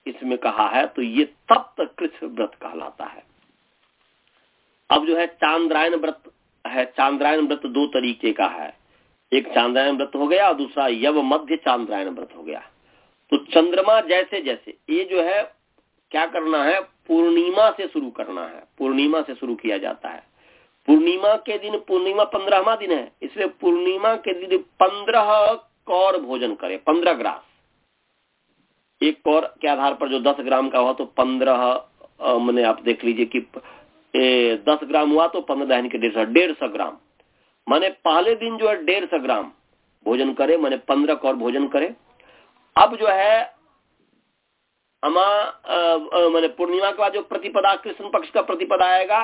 इसमें कहा है तो ये तप्त कृष्ण व्रत कहलाता है। अब जो है चांद्रायन व्रत है। चांद्रायन व्रत दो तरीके का है। एक चांद्रायन व्रत हो गया और दूसरा यव मध्य चांद्रायन व्रत हो गया। तो चंद्रमा जैसे जैसे ये जो है क्या करना है पूर्णिमा से शुरू करना है पूर्णिमा से शुरू किया जाता है। पूर्णिमा के दिन पूर्णिमा पंद्रहवा दिन है इसलिए पूर्णिमा के दिन पंद्रह कौर भोजन करे पंद्रह ग्रास। एक कौर के आधार पर जो दस ग्राम का हुआ तो पंद्रह मैंने आप देख लीजिए कि ए, दस ग्राम हुआ तो पंद्रह यानी के डेढ़ सौ डेढ़ सौ ग्राम। मैंने पहले दिन जो है डेढ़ सौ ग्राम भोजन करे मैंने पंद्रह कौर भोजन करे। अब जो है, अमा मैंने पूर्णिमा के बाद जो प्रतिपदा, कृष्ण पक्ष का प्रतिपदा आएगा,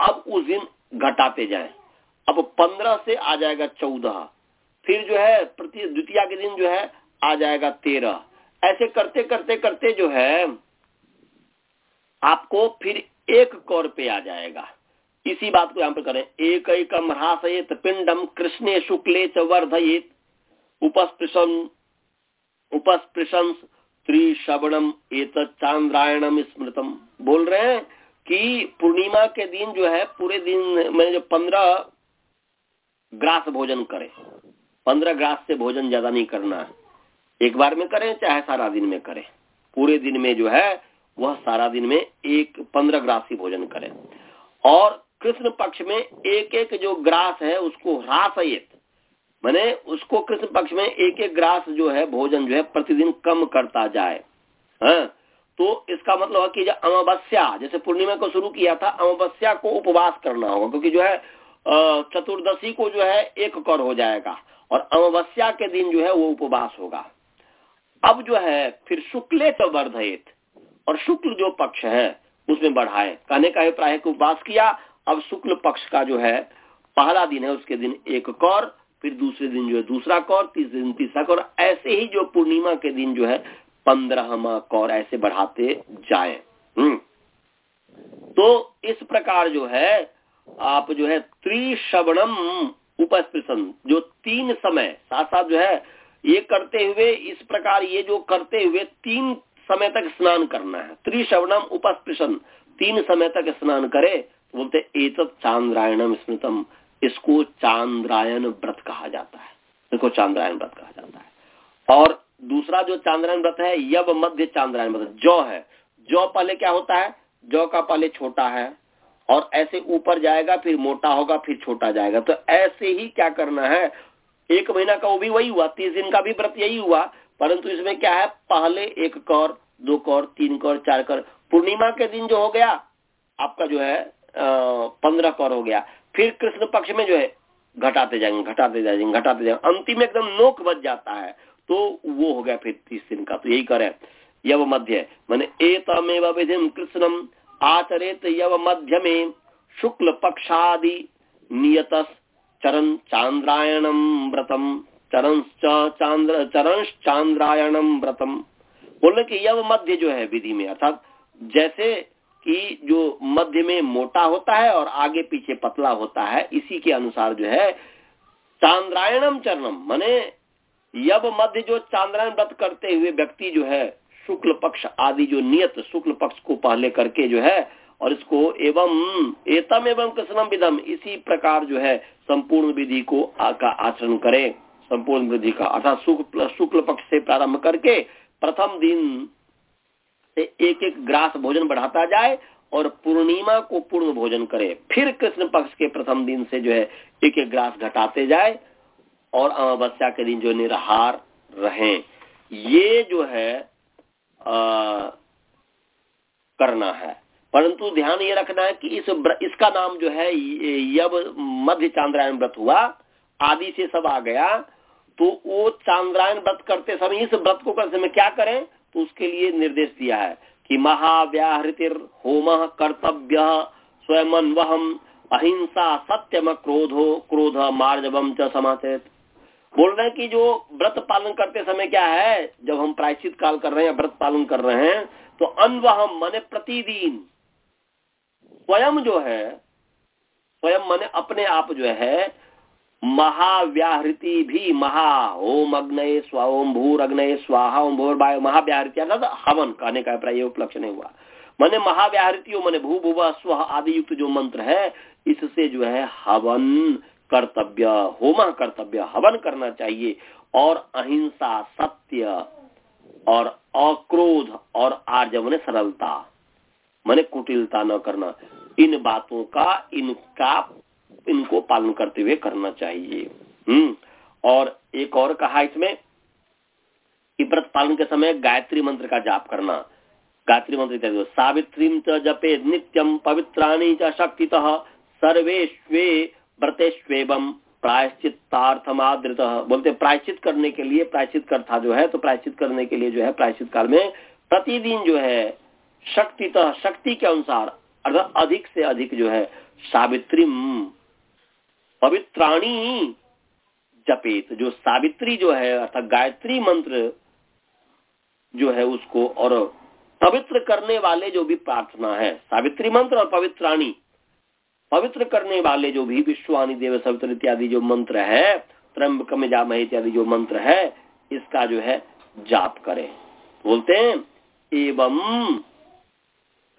अब उस दिन घटाते जाए। अब पंद्रह से आ जाएगा चौदह। फिर जो है, प्रति, द्वितीय के दिन जो है, आ जाएगा तेरह। ऐसे करते करते करते जो है, आपको फिर एक कौर पे आ जाएगा। इसी बात को यहाँ पर करें। एक एक ह्रासयत पिंडम कृष्ण शुक्ले च वर्धयित। उपस्पृशन उपस्पृशंस त्रिशवणम एक चांद्रायणम स्मृतम। बोल रहे हैं कि पूर्णिमा के दिन जो है, पूरे दिन मैंने जो पंद्रह ग्रास भोजन करे। पंद्रह ग्रास से भोजन ज़्यादा नहीं करना है। एक बार में करें चाहे सारा दिन में करें। पूरे दिन में जो है, वह सारा दिन में एक पंद्रह ग्रास ही भोजन करें। और कृष्ण पक्ष में एक एक जो ग्रास है, उसको ह्रासयित मैंने उसको कृष्ण पक्ष में एक एक ग्रास जो है, भोजन जो है, प्रतिदिन कम करता जाए। हाँ? तो इसका मतलब है कि जो अमावस्या, जैसे पूर्णिमा को शुरू किया था, अमावस्या को उपवास करना होगा, क्योंकि जो है चतुर्दशी को जो है, एक कर हो जाएगा, और अमावस्या के दिन जो है, वो उपवास होगा। अब जो है, फिर शुक्ले च वर्धित और शुक्ल जो पक्ष है, उसमें बढ़ाए। कहने का अभिप्राय उपवास किया, अब शुक्ल पक्ष का जो है, पहला दिन है, उसके दिन एक कौर फिर दूसरे दिन जो है दूसरा कौर, तीसरे दिन तीसरा कौर। ऐसे ही जो पूर्णिमा के दिन जो है पंद्रहवा कौर ऐसे बढ़ाते जाए। हम्म। तो इस प्रकार जो है, आप जो है त्रिशवणम उपस्पृशन, जो तीन समय साथ साथ जो है, ये करते हुए, इस प्रकार ये जो करते हुए तीन समय तक स्नान करना है। त्रिशवणम उपस्पृशन, तीन समय तक स्नान करे तो बोलते एक चांद्रायणम स्मृतम। इसको चांद्रायन व्रत कहा जाता है। इसको चांद्रायन व्रत कहा जाता है। और दूसरा जो चांद्रायन व्रत है, यब मध्य चांद्रायन व्रत, जौ है। जौ पहले क्या होता है? जौ का पहले छोटा है। और ऐसे ऊपर जाएगा, फिर मोटा होगा, फिर छोटा जाएगा। तो ऐसे ही क्या करना है? एक महीना का वो भी वही हुआ, तीस दिन का भी व्रत यही हुआ। परंतु इसमें क्या है? पहले एक कौर, दो कौर, तीन कौर, चार कौर। पूर्णिमा के दिन जो हो गया, आपका जो है पंद्रह कौर हो गया। फिर कृष्ण पक्ष में जो है, घटाते जाएँगे घटाते जाएँगे घटाते जाएँगे। अंतिम एकदम नोक बच जाता है। तो वो हो गया फिर तीस दिन का। तो यही करे यव मध्य। मैंने एतमेव विधि कृष्णम आचरित यव मध्य में शुक्ल पक्षादि नियत चरण चांद्रायणम व्रतम। चरण चांद्र चरण चांद्रायणम व्रतम। बोले की यव मध्य जो है विधि में, अर्थात जैसे कि जो मध्य में मोटा होता है और आगे पीछे पतला होता है, इसी के अनुसार जो है, चांद्रायणम चरणम, मने यब मध्य जो चांद्रायण व्रत करते हुए व्यक्ति जो है, शुक्ल पक्ष आदि जो नियत शुक्ल पक्ष को पहले करके जो है, और इसको एवं, एतम एवं कृष्णम विधम इसी प्रकार जो है, संपूर्ण विधि को का आचरण करे। संपूर्ण विधि का, अर्थात शुक्ल शुक्ल पक्ष से प्रारंभ करके प्रथम दिन से एक एक ग्रास भोजन बढ़ाता जाए और पूर्णिमा को पूर्ण भोजन करे। फिर कृष्ण पक्ष के प्रथम दिन से जो है एक एक ग्रास घटाते जाए और अमावस्या के दिन जो निराहार रहे। ये जो है आ, करना है। परंतु ध्यान ये रखना है कि इस इसका नाम जो है यब मध्य चांद्रायण व्रत हुआ आदि से सब आ गया। तो वो चांद्रायण व्रत करते समय इस व्रत को करते समय क्या करें? तो उसके लिए निर्देश दिया है कि महाव्याहृतिर होम कर्तव्य स्वयं वहम अहिंसा सत्यम क्रोधो क्रोध मार्जवम च समाचित बोल रहे हैं कि जो व्रत पालन करते समय क्या है? जब हम प्रायश्चित काल कर रहे हैं, व्रत पालन कर रहे हैं तो अनवहम माने प्रतिदिन। स्वयं जो है, स्वयं माने अपने आप जो है महाव्याहृति भी महा ओम अग्नय स्वा ओम भूर अग्नय स्वाहा ओम भूर वायु महाव्याहृति अर्थात हवन कहने का प्राय उपलक्ष्य नहीं हुआ। मैंने महाव्याहृतियों, मैंने भू भूव स्व आदि युक्त जो मंत्र है, इससे जो है हवन कर्तव्य, होम कर्तव्य, हवन करना चाहिए। और अहिंसा, सत्य, और अक्रोध, और आर्जव ने सरलता, मैंने कुटिलता न करना। इन बातों का, इनका इनको पालन करते हुए करना चाहिए। हम्म। और एक और कहा इसमें कि व्रत पालन के समय गायत्री मंत्र का जाप करना। गायत्री मंत्र सावित्री जपे नित्यम पवित्राणी च शक्ति सर्वेश्वे व्रतेश्वेबम प्रायश्चितार्थमादृत बोलते प्रायश्चित करने के लिए प्रायश्चित करता जो है तो प्रायश्चित करने के लिए जो है, प्रायश्चित काल में प्रतिदिन जो है शक्ति शक्ति के अनुसार अर्थात अधिक से अधिक जो है, सावित्री पवित्राणी जपेत, जो सावित्री जो है, अर्थात गायत्री मंत्र जो है उसको और पवित्र करने वाले जो भी प्रार्थना है, सावित्री मंत्र और पवित्राणी, पवित्र करने वाले जो भी विश्वानी देव, सवित्र इत्यादि जो मंत्र है त्रम्बक में जाम इत्यादि जो मंत्र है, इसका जो है जाप करें। बोलते हैं, एवं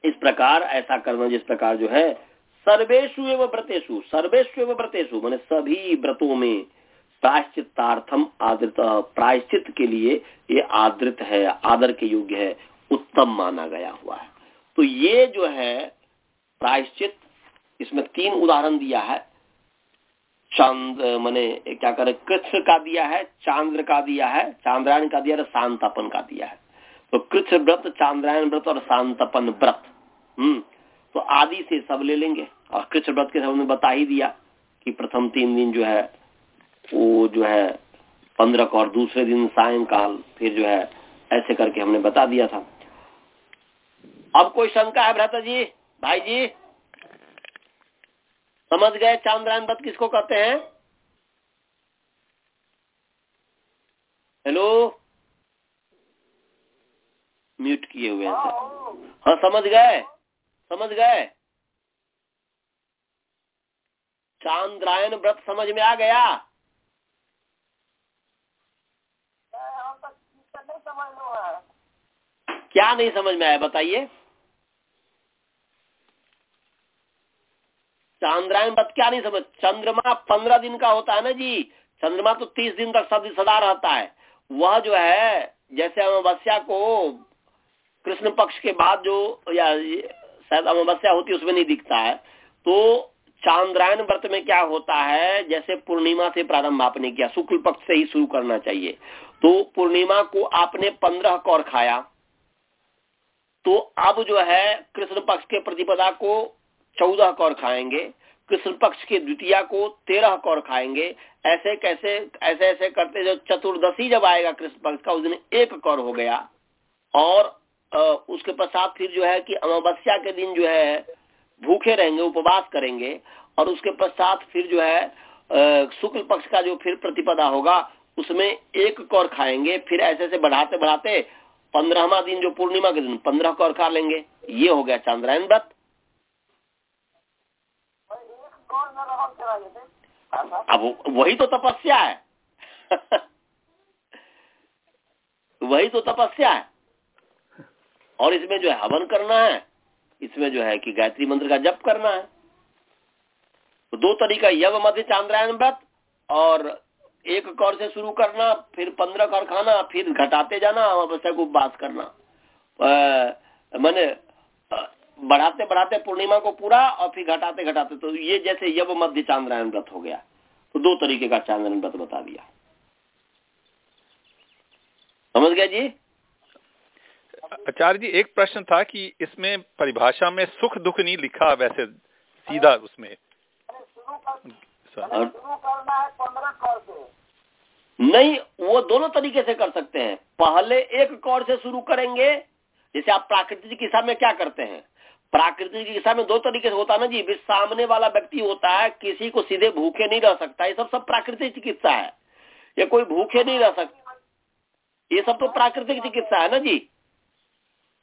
इस प्रकार ऐसा करना, जिस प्रकार जो है सर्वेशु एवं व्रतेशु सर्वेशु एवं व्रतेशु मैंने सभी व्रतों में प्रायश्चितार्थम आदृत, प्रायश्चित के लिए ये आदृत है, आदर के योग्य है, उत्तम माना गया हुआ है। तो ये जो है प्रायश्चित, इसमें तीन उदाहरण दिया है। चाँद, मैंने क्या करे कृष्ण का दिया है, चांद्र का दिया है, चांद्रायण का दिया है, शांतापन का दिया है। तो कृष्ण व्रत चांद्रायन व्रत और शांतपन व्रत हम्म तो आदि से सब ले लेंगे। और कृष्ण व्रत के सबने बता ही दिया कि प्रथम तीन दिन जो है, वो जो है पंद्रह और दूसरे दिन सायंकाल, फिर जो है ऐसे करके हमने बता दिया था। अब कोई शंका है भ्राता जी? भाई जी? समझ गए चांद्रायन व्रत किसको कहते हैं? हेलो? म्यूट किए हुए हैं हाँ समझ गए? समझ गए? चांद्रायन व्रत समझ में आ गया? क्या नहीं समझ में आया, बताइए। चांद्रायन व्रत क्या नहीं समझ? चंद्रमा पंद्रह दिन का होता है ना जी। चंद्रमा तो तीस दिन तक सदी सदा रहता है। वह जो है, जैसे अमावस्या को कृष्ण पक्ष के बाद जो या शायद अमावस्या होती है, उसमें नहीं दिखता है। तो चांद्रायन व्रत में क्या होता है? जैसे पूर्णिमा से प्रारंभ आपने किया, शुक्ल पक्ष से ही शुरू करना चाहिए। तो पूर्णिमा को आपने पंद्रह कौर खाया। तो अब जो है, कृष्ण पक्ष के प्रतिपदा को चौदह कौर खाएँगे, कृष्ण पक्ष के द्वितीया को तेरह कौर खाएँगे। ऐसे कैसे, ऐसे ऐसे करते जो चतुर्दशी जब आएगा कृष्ण पक्ष का, उस दिन एक कौर हो गया। और उसके पश्चात फिर जो है कि अमावस्या के दिन जो है भूखे रहेंगे, उपवास करेंगे और उसके पश्चात फिर जो है शुक्ल पक्ष का जो फिर प्रतिपदा होगा, उसमें एक कौर खाएँगे, फिर ऐसे ऐसे बढ़ाते बढ़ाते पंद्रहवा दिन जो पूर्णिमा के दिन, पंद्रह कौर खा लेंगे। ये हो गया चंद्रायन व्रत। अब वही तो तपस्या है। वही तो तपस्या है। और इसमें जो है हवन करना है। इसमें जो है कि गायत्री मंत्र का जप करना है। तो दो तरीका यव मध्य चांद्रायन व्रत और एक कौर से शुरू करना, फिर पंद्रह कौर खाना, फिर घटाते जाना, अमावस्या को उपवास करना। मैंने बढ़ाते बढ़ाते पूर्णिमा को पूरा और फिर घटाते घटाते। तो ये जैसे यव मध्य चांद्रायन व्रत हो गया। तो दो तरीके का चांद्रायन व्रत बता दिया। समझ गया जी? आचार्य जी, एक प्रश्न था कि इसमें परिभाषा में सुख दुख नहीं लिखा वैसे सीधा उसमें। नहीं, वो दोनों तरीके से कर सकते हैं। पहले एक कौर से शुरू करेंगे, जैसे आप प्राकृतिक चिकित्सा में क्या करते हैं? प्राकृतिक चिकित्सा में दो तरीके से होता है ना जी, भी सामने वाला व्यक्ति होता है, किसी को सीधे भूखे नहीं रह सकता। ये सब सब प्राकृतिक चिकित्सा है। ये कोई भूखे नहीं रह सकता ये सब तो प्राकृतिक चिकित्सा है ना जी।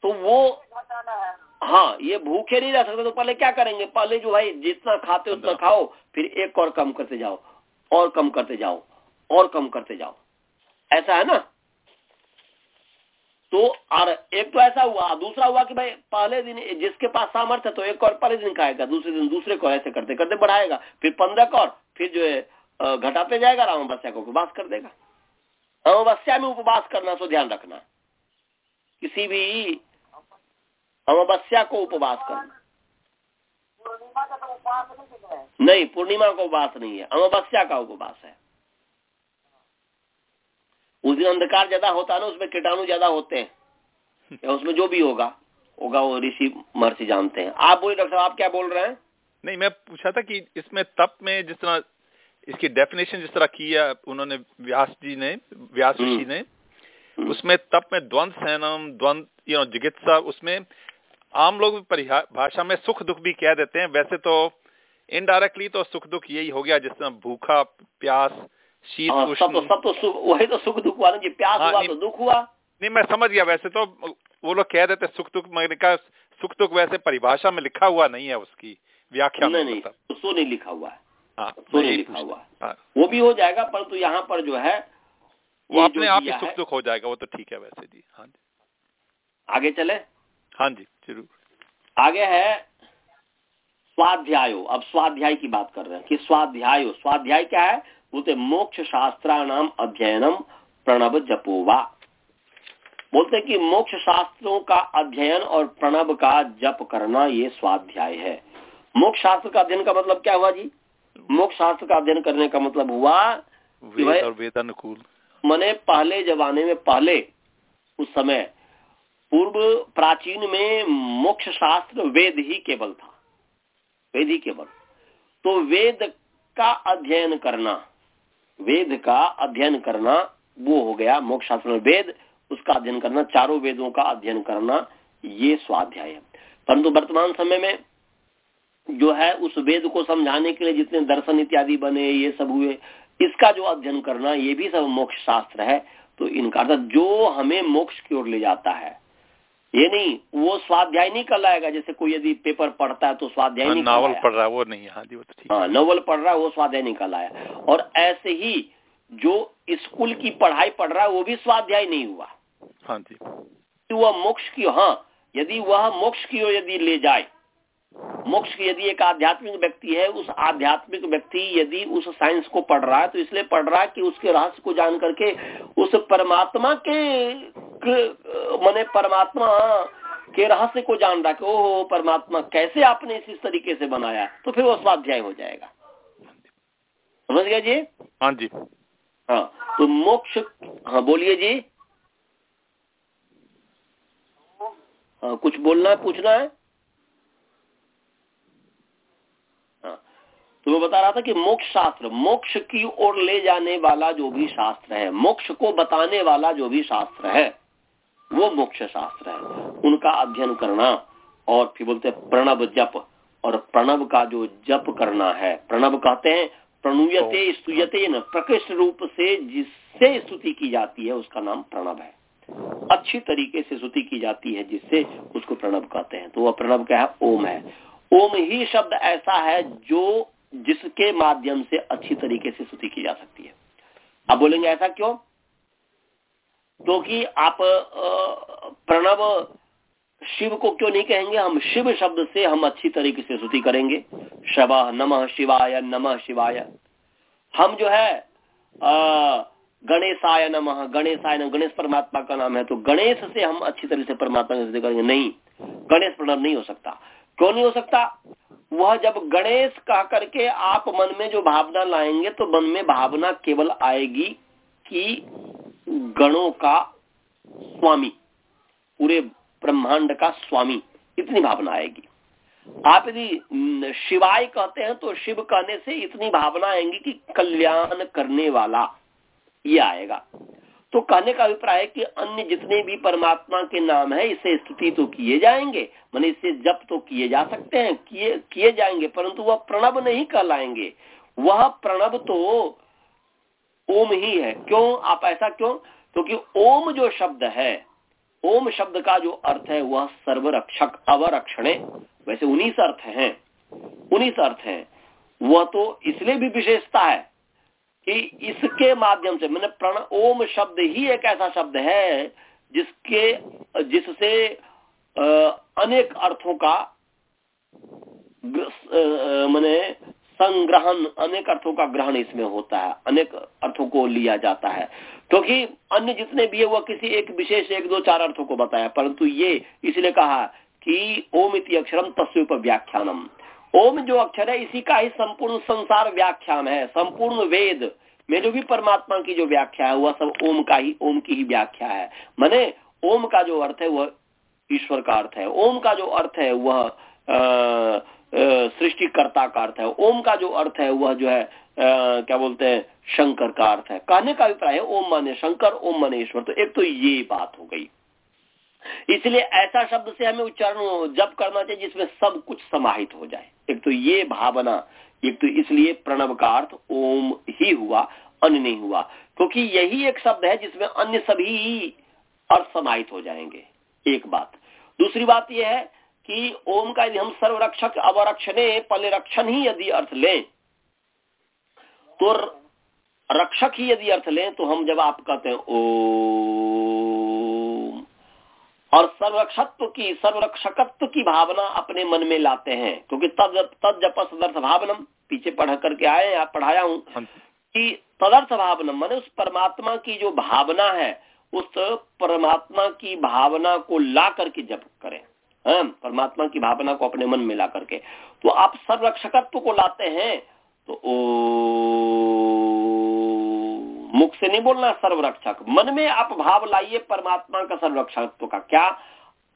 तो वो हाँ ये भूखे नहीं रह सकते तो पहले क्या करेंगे? पहले जो भाई जितना खाते उतना खाओ फिर एक और कम करते जाओ और कम करते जाओ और कम करते जाओ। ऐसा है ना? तो और एक तो ऐसा हुआ दूसरा हुआ कि भाई पहले दिन जिसके पास सामर्थ्य तो एक और पहले दिन खाएगा दूसरे दिन दूसरे को ऐसे करते करते बढ़ाएगा फिर पंद्रह कौर फिर जो है घटाते जाएगा अमावस्या को उपवास कर देगा। अमावस्या में उपवास करना तो ध्यान रखना। किसी भी अमावस्या को उपवास करना नहीं पूर्णिमा का उपवास नहीं है अमावस्या का उपवास है। उस दिन अंधकार ज़्यादा होता है ना उसमें कीटाणु ज़्यादा होते हैं। या उसमें जो भी होगा होगा वो ऋषि महर्षि जानते हैं। आप बोले डॉक्टर साहब आप क्या बोल रहे हैं? नहीं मैं पूछा था कि इसमें तप में जिस तरह इसकी डेफिनेशन जिस तरह की है उन्होंने व्यास जी ने व्यास ऋषि ने उसमें तप में द्वंद सैनम द्वंद यू नो उसमें आम लोग भाषा में सुख दुख भी कह देते हैं। वैसे तो इनडायरेक्टली तो सुख दुख यही हो गया जिस तरह भूखा प्यास शीत हाँ, सब तो सब तो सुख वही तो सुख दुख हुआ ना जी प्यास हाँ, हुआ तो दुख हुआ। नहीं मैं समझ गया। वैसे तो वो लोग कह देते सुख दुख मैंने कहा सुख दुख वैसे परिभाषा में लिखा हुआ नहीं है उसकी व्याख्या नहीं नहीं तो सो नहीं लिखा हुआ है। हाँ, नहीं लिखा हुआ हाँ। वो भी हो जाएगा परंतु यहाँ पर जो है वो अपने आप ही सुख दुख हो जाएगा वो तो ठीक है वैसे जी। हाँ जी। आगे चले। हाँ जी ज़रूर। आगे है स्वाध्याय। अब स्वाध्याय की बात कर रहे हैं कि स्वाध्याय स्वाध्याय क्या है? बोलते मोक्ष शास्त्राणाम अध्ययनम प्रणव जपोवा बोलते कि मोक्ष शास्त्रों का अध्ययन और प्रणव का जप करना ये स्वाध्याय है। मोक्ष शास्त्र का अध्ययन का मतलब क्या हुआ जी? मोक्ष शास्त्र का अध्ययन करने का मतलब हुआ वेद और वेदानुकूल। मैंने पहले जमाने में पहले उस समय पूर्व प्राचीन में मोक्ष शास्त्र वेद ही केवल था। वेद ही केवल। तो वेद का अध्ययन करना, वेद का अध्ययन करना, वो हो गया मोक्ष शास्त्र वेद, उसका अध्ययन करना, चारों वेदों का अध्ययन करना, ये स्वाध्याय। है परंतु वर्तमान समय में जो है, उस वेद को समझाने के लिए जितने दर्शन इत्यादि बने, ये सब हुए, इसका जो अध्ययन करना, ये भी सब मोक्ष शास्त्र है। तो इनका अर्थात जो हमें मोक्ष की ओर ले जाता है ये नहीं वो स्वाध्याय नहीं कर लाएगा जैसे कोई यदि पेपर पढ़ता है तो स्वाध्याय हाँ, नहीं नावल पढ़ रहा है वो नहीं हाँ जी वो तो ठीक हाँ नॉवल पढ़ रहा है वो स्वाध्याय नहीं कर लाया और ऐसे ही जो स्कूल की पढ़ाई पढ़ रहा है वो भी स्वाध्याय नहीं हुआ। हाँ जी। वह मोक्ष की हाँ यदि वह मोक्ष की ओर यदि ले जाए मोक्ष की यदि एक आध्यात्मिक व्यक्ति है उस आध्यात्मिक व्यक्ति यदि उस साइंस को पढ़ रहा है तो इसलिए पढ़ रहा है कि उसके रहस्य को जान करके उस परमात्मा के मैंने परमात्मा के रहस्य को जान रहा कि ओहो परमात्मा कैसे आपने इस, इस तरीके से बनाया? तो फिर वो स्वाध्याय हो जाएगा। समझ गया जी? हाँ जी। हाँ तो मोक्ष हाँ बोलिए जी। हाँ कुछ बोलना है पूछना है? तो मैं बता रहा था कि मोक्ष शास्त्र मोक्ष की ओर ले जाने वाला जो भी शास्त्र है मोक्ष को बताने वाला जो भी शास्त्र है वो मोक्ष शास्त्र है। उनका अध्ययन करना और फिर बोलते हैं प्रणव जप और प्रणव का जो जप करना है प्रणव कहते हैं प्रणुयते स्तुयते न प्रकृष्ट रूप से जिससे स्तुति की जाती है उसका नाम प्रणव है। अच्छी तरीके से स्तुति की जाती है जिससे उसको प्रणव कहते हैं। तो वह प्रणव क्या है? ओम है। ओम ही शब्द ऐसा है जो जिसके माध्यम से अच्छी तरीके से स्तुति की जा सकती है। आप बोलेंगे ऐसा क्यों? क्योंकि तो आप प्रणव शिव को क्यों नहीं कहेंगे? हम शिव शब्द से हम अच्छी तरीके से स्तुति करेंगे। शव नमः शिवाय नमः शिवाय। हम जो है गणेशाय नमः, गणेशाय नम, गणेश परमात्मा का नाम है तो गणेश से हम अच्छी तरह से परमात्मा की स्तुति करेंगे। नहीं, गणेश प्रणव नहीं हो सकता। क्यों नहीं हो सकता? वह जब गणेश कह करके आप मन में जो भावना लाएँगे तो मन में भावना केवल आएगी कि गणों का स्वामी, पूरे ब्रह्मांड का स्वामी, इतनी भावना आएगी। आप यदि शिवाय कहते हैं तो शिव कहने से इतनी भावना आएँगी कि कल्याण करने वाला ये आएगा। तो कहने का अभिप्राय है कि अन्य जितने भी परमात्मा के नाम है, इसे स्तुति तो किए जाएँगे। मान इससे जप तो किए जा सकते हैं, किए किए जाएँगे, परंतु वह प्रणव नहीं कहलाएँगे। वह प्रणव तो ओम ही है। क्यों? आप ऐसा क्यों? क्योंकि तो ओम जो शब्द है, ओम शब्द का जो अर्थ है, वह सर्वरक्षक, अवरक्षण, वैसे उन्नीस अर्थ है उन्नीस अर्थ है। वह तो इसलिए भी विशेषता है कि इसके माध्यम से, मैंने प्रण ओम शब्द ही एक ऐसा शब्द है जिसके, जिससे अनेक अर्थों का मैंने संग्रहण, अनेक अर्थों का ग्रहण इसमें होता है, अनेक अर्थों को लिया जाता है। क्योंकि तो अन्य जितने भी है, वह किसी एक विशेष एक दो चार अर्थों को बताया, परंतु ये इसलिए कहा कि ओम इति अक्षरम तस्वीर व्याख्यानम ओम जो अक्षर है इसी का ही संपूर्ण संसार व्याख्यान है संपूर्ण वेद। में जो भी परमात्मा की जो व्याख्या है वह सब ओम का ही ओम की ही व्याख्या है। मैंने ओम का जो अर्थ है वह ईश्वर का अर्थ है। ओम का जो अर्थ है वह सृष्टिकर्ता का अर्थ है। ओम का जो अर्थ है वह जो है आ, क्या बोलते हैं शंकर का अर्थ है। कहने का अभिप्राय है ओम माने शंकर ओम माने ईश्वर। तो एक तो ये बात हो गई। इसलिए ऐसा शब्द से हमें उच्चारण जब करना चाहिए जिसमें सब कुछ समाहित हो जाए। एक तो ये भावना, एक तो इसलिए प्रणव का अर्थ ओम ही हुआ अन्य नहीं हुआ। क्योंकि यही एक शब्द है जिसमें अन्य सभी अर्थ समाहित हो जाएँगे, एक बात। दूसरी बात यह है कि ओम का यदि हम सर्वरक्षक, अवरक्षणे रक्षण ही यदि अर्थ लें तो रक्षक ही यदि अर्थ लें तो हम जब आप कहते हैं ओम और सर्वरक्षत्व की सर्वरक्षकत्व की भावना अपने मन में लाते हैं। क्योंकि तद तद जप सदर्थ भावनम पीछे पढ़ करके आए आप पढ़ाया हूँ हाँ कि तदर्थ भावनम मैंने उस परमात्मा की जो भावना है उस परमात्मा की भावना को ला करके जप करें। है परमात्मा की भावना को अपने मन में ला करके। तो आप सर्वरक्षकत्व को लाते हैं तो ओ मुख से नहीं बोलना, सर्वरक्षक। मन में आप भाव लाइए, परमात्मा का सर्वरक्षकत्व का। क्या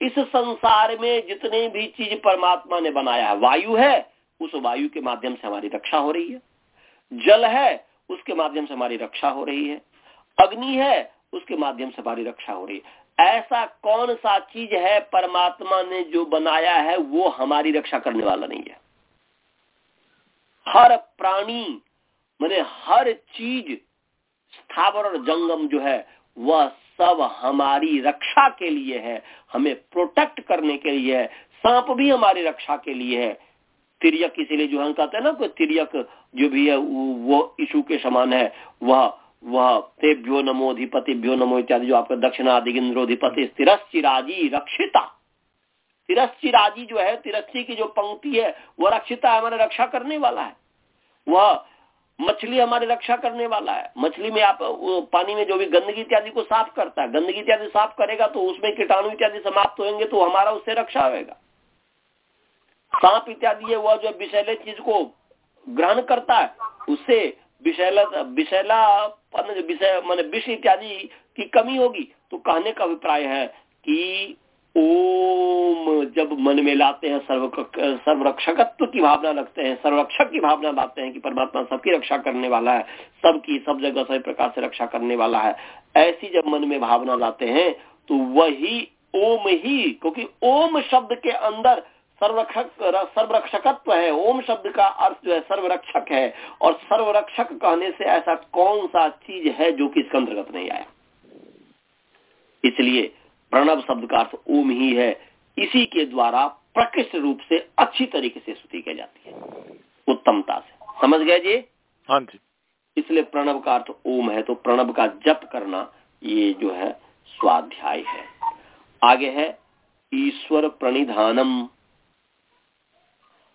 इस संसार में जितने भी चीज़ परमात्मा ने बनाया है, वायु है, उस वायु के माध्यम से हमारी रक्षा हो रही है। जल है, उसके माध्यम से हमारी रक्षा हो रही है। अग्नि है, उसके माध्यम से हमारी रक्षा हो रही है। ऐसा कौन सा चीज़ है, परमात्मा ने जो बनाया है, वो हमारी रक्षा करने वाला नहीं है। हर प्राणी, मैंने हर चीज़ स्थावर और जंगम जो है, वह सब हमारी रक्षा के लिए है, हमें प्रोटेक्ट करने के लिए है, सांप भी हमारी रक्षा के लिए है। तिरक इसीलिए जो हम कहते हैं ना, कोई तिरक जो भी है, वो ईशु के समान है, वह वह तेभ्यो नमो अधिपति, भ्यो नमो इत्यादि जो आपका दक्षिणाधिगिंद्रोधिपति तिरस्चिराजी रक्षिता। तिरस्चिराजी जो है तिरस्सी की जो पंक्ति है, वह रक्षिता है हमारे रक्षा करने वाला है। वह मछली हमारी रक्षा करने वाला है। मछली में आप पानी में जो भी गंदगी इत्यादि को साफ़ करता है, गंदगी इत्यादि साफ़ करेगा तो उसमें कीटाणु इत्यादि समाप्त होंगे तो हमारा उससे रक्षा होगा सांप इत्यादि है, वह जो विषैले चीज़ को ग्रहण करता है, उससे विषैला विषैला मान विष इत्यादि की कमी होगी। तो कहने का अभिप्राय है कि ओम, जब मन में लाते हैं सर्व सर्वरक्षकत्व की भावना लगते हैं, सर्वरक्षक की भावना लाते हैं कि परमात्मा सबकी रक्षा करने वाला है, सबकी, सब जगह सभी प्रकार से रक्षा करने वाला है। ऐसी जब मन में भावना लाते हैं तो वही ओम ही, क्योंकि ओम शब्द के अंदर सर्वरक्षक, सर्वरक्षकत्व है। ओम शब्द का अर्थ जो है सर्वरक्षक है। और सर्वरक्षक कहने से ऐसा कौन सा चीज़ है जो कि इसके अंतर्गत नहीं आया? इसलिए प्रणव शब्द का अर्थ ओम ही है। इसी के द्वारा प्रकृष्ट रूप से अच्छी तरीके से स्तुति की जाती है। उत्तमता से। समझ गए जी? हाँ जी। इसलिए प्रणव का अर्थ ओम है तो प्रणव का जप करना ये जो है स्वाध्याय है। आगे है ईश्वर प्रणिधानम।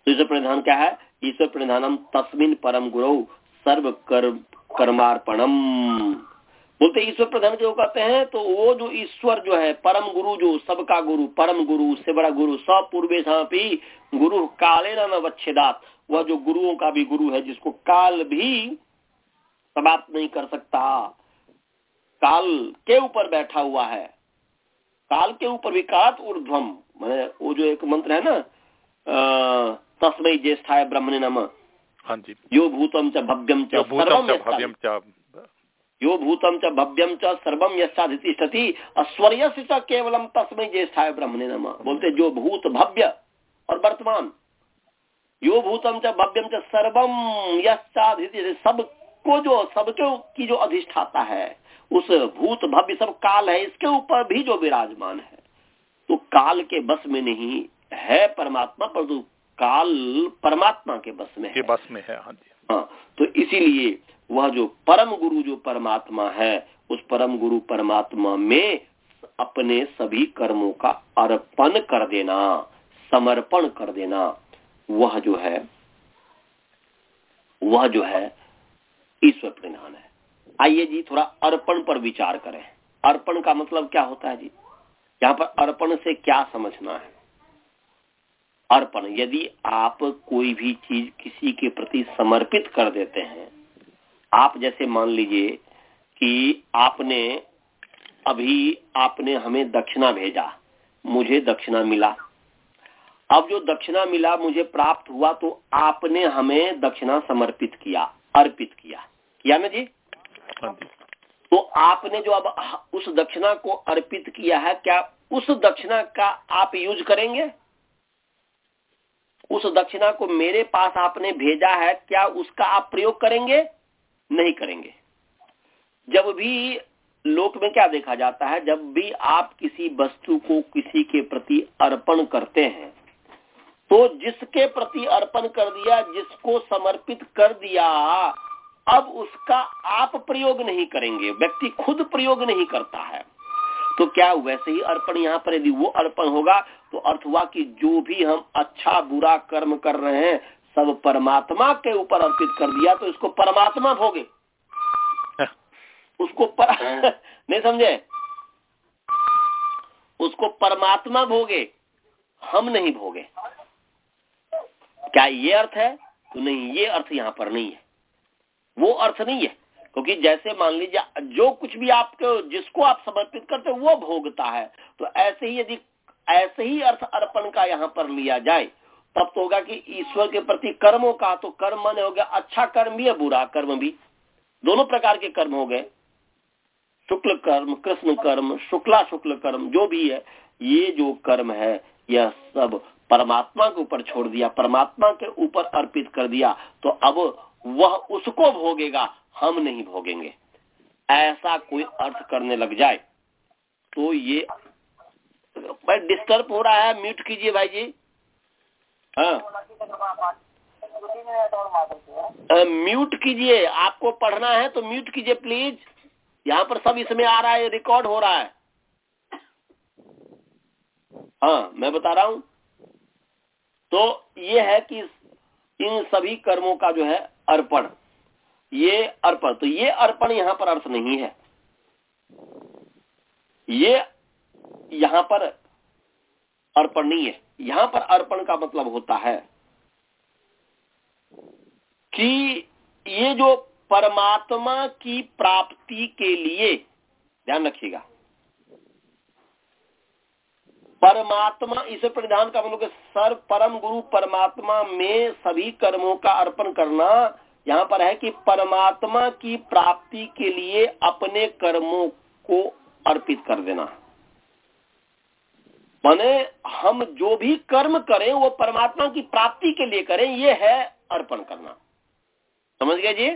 ईश्वर प्रणिधान क्या है? ईश्वर प्रणिधानम तस्मिन परम गुरु सर्व कर्म कर्मार्पणम। बोलते ईश्वर प्रधान जो कहते हैं तो वो जो ईश्वर जो है परम गुरु जो सबका गुरु परम गुरु उससे बड़ा गुरु सब पूर्वे गुरु काले न वच्छेदात वह जो गुरुओं का भी गुरु है जिसको काल भी समाप्त नहीं कर सकता। काल के ऊपर बैठा हुआ है। काल के ऊपर भी कात ऊर्ध्वम। मैंने वो जो एक मंत्र है ना तस्मय ज्येष्ठा ब्रह्म ने नम। हाँ जी। यो भूतम च भव्यम च भव्यम च यो भूतम च भव्यम च सर्वम यशाधितिष्ठति अस्वर्य से केवलम तस्मय ज्येष्ठा ब्रह्मणे नम। बोलते जो भूत भव्य और वर्तमान। यो भूतम च भव्यम च सर्वम यशाधिति सबको जो सबको की जो अधिष्ठाता है उस भूत भव्य सब काल है इसके ऊपर भी जो विराजमान है। तो काल के बस में नहीं है परमात्मा परंतु काल परमात्मा के बस में के बस में है हाँ हाँ तो इसीलिए वह जो परम गुरु, जो परमात्मा है, उस परम गुरु परमात्मा में अपने सभी कर्मों का अर्पण कर देना, समर्पण कर देना। वह जो है, वह जो है, ईश्वर प्रधान है। आइए जी, थोड़ा अर्पण पर विचार करें। अर्पण का मतलब क्या होता है जी? यहाँ पर अर्पण से क्या समझना है? अर्पण, यदि आप कोई भी चीज़ किसी के प्रति समर्पित कर देते हैं आप जैसे मान लीजिए कि आपने अभी आपने हमें दक्षिणा भेजा, मुझे दक्षिणा मिला। अब जो दक्षिणा मिला, मुझे प्राप्त हुआ तो आपने हमें दक्षिणा समर्पित किया, अर्पित किया। किया ना जी? तो आपने जो अब उस दक्षिणा को अर्पित किया है, क्या उस दक्षिणा का आप यूज़ करेंगे? उस दक्षिणा को मेरे पास आपने भेजा है, क्या उसका आप प्रयोग करेंगे? नहीं करेंगे। जब भी लोक में क्या देखा जाता है, जब भी आप किसी वस्तु को किसी के प्रति अर्पण करते हैं तो जिसके प्रति अर्पण कर दिया, जिसको समर्पित कर दिया, अब उसका आप प्रयोग नहीं करेंगे, व्यक्ति खुद प्रयोग नहीं करता है। तो क्या वैसे ही अर्पण यहाँ पर यदि वो अर्पण होगा तो अर्थ हुआ कि जो भी हम अच्छा बुरा कर्म कर रहे हैं सब परमात्मा के ऊपर अर्पित कर दिया तो इसको परमात्मा भोगे। उसको पर नहीं समझे? उसको परमात्मा भोगे हम नहीं भोगे। क्या ये अर्थ है? तो नहीं ये अर्थ यहाँ पर नहीं है। वो अर्थ नहीं है क्योंकि जैसे मान लीजिए जो कुछ भी आपके जिसको आप समर्पित करते वो भोगता है। तो ऐसे ही यदि ऐसे ही अर्थ अर्पण का यहाँ पर लिया जाए तब तो होगा कि ईश्वर के प्रति कर्मों का तो कर्म मन हो गया अच्छा कर्म भी है बुरा कर्म भी। दोनों प्रकार के कर्म हो गए। शुक्ल कर्म, कृष्ण कर्म, शुक्ला शुक्ल कर्म, जो भी है, ये जो कर्म है, यह सब परमात्मा के ऊपर छोड़ दिया, परमात्मा के ऊपर अर्पित कर दिया तो अब वह उसको भोगेगा, हम नहीं भोगेंगे। ऐसा कोई अर्थ करने लग जाए तो ये भाई डिस्टर्ब हो रहा है म्यूट कीजिए भाई जी। हाँ। म्यूट कीजिए। आपको पढ़ना है तो म्यूट कीजिए प्लीज़ यहाँ पर सब इसमें आ रहा है रिकॉर्ड हो रहा है। हाँ मैं बता रहा हूँ। तो ये है कि इन सभी कर्मों का जो है अर्पण। ये अर्पण। तो ये अर्पण यहाँ पर अर्थ नहीं है। ये यहाँ पर अर्पण नहीं है। यहाँ पर अर्पण का मतलब होता है कि ये जो परमात्मा की प्राप्ति के लिए, ध्यान रखिएगा, परमात्मा, इसे परिधान का मतलब सर परम गुरु परमात्मा में सभी कर्मों का अर्पण करना, यहाँ पर है कि परमात्मा की प्राप्ति के लिए अपने कर्मों को अर्पित कर देना। माने हम जो भी कर्म करें वो परमात्मा की प्राप्ति के लिए करें ये है अर्पण करना। समझ गए जी?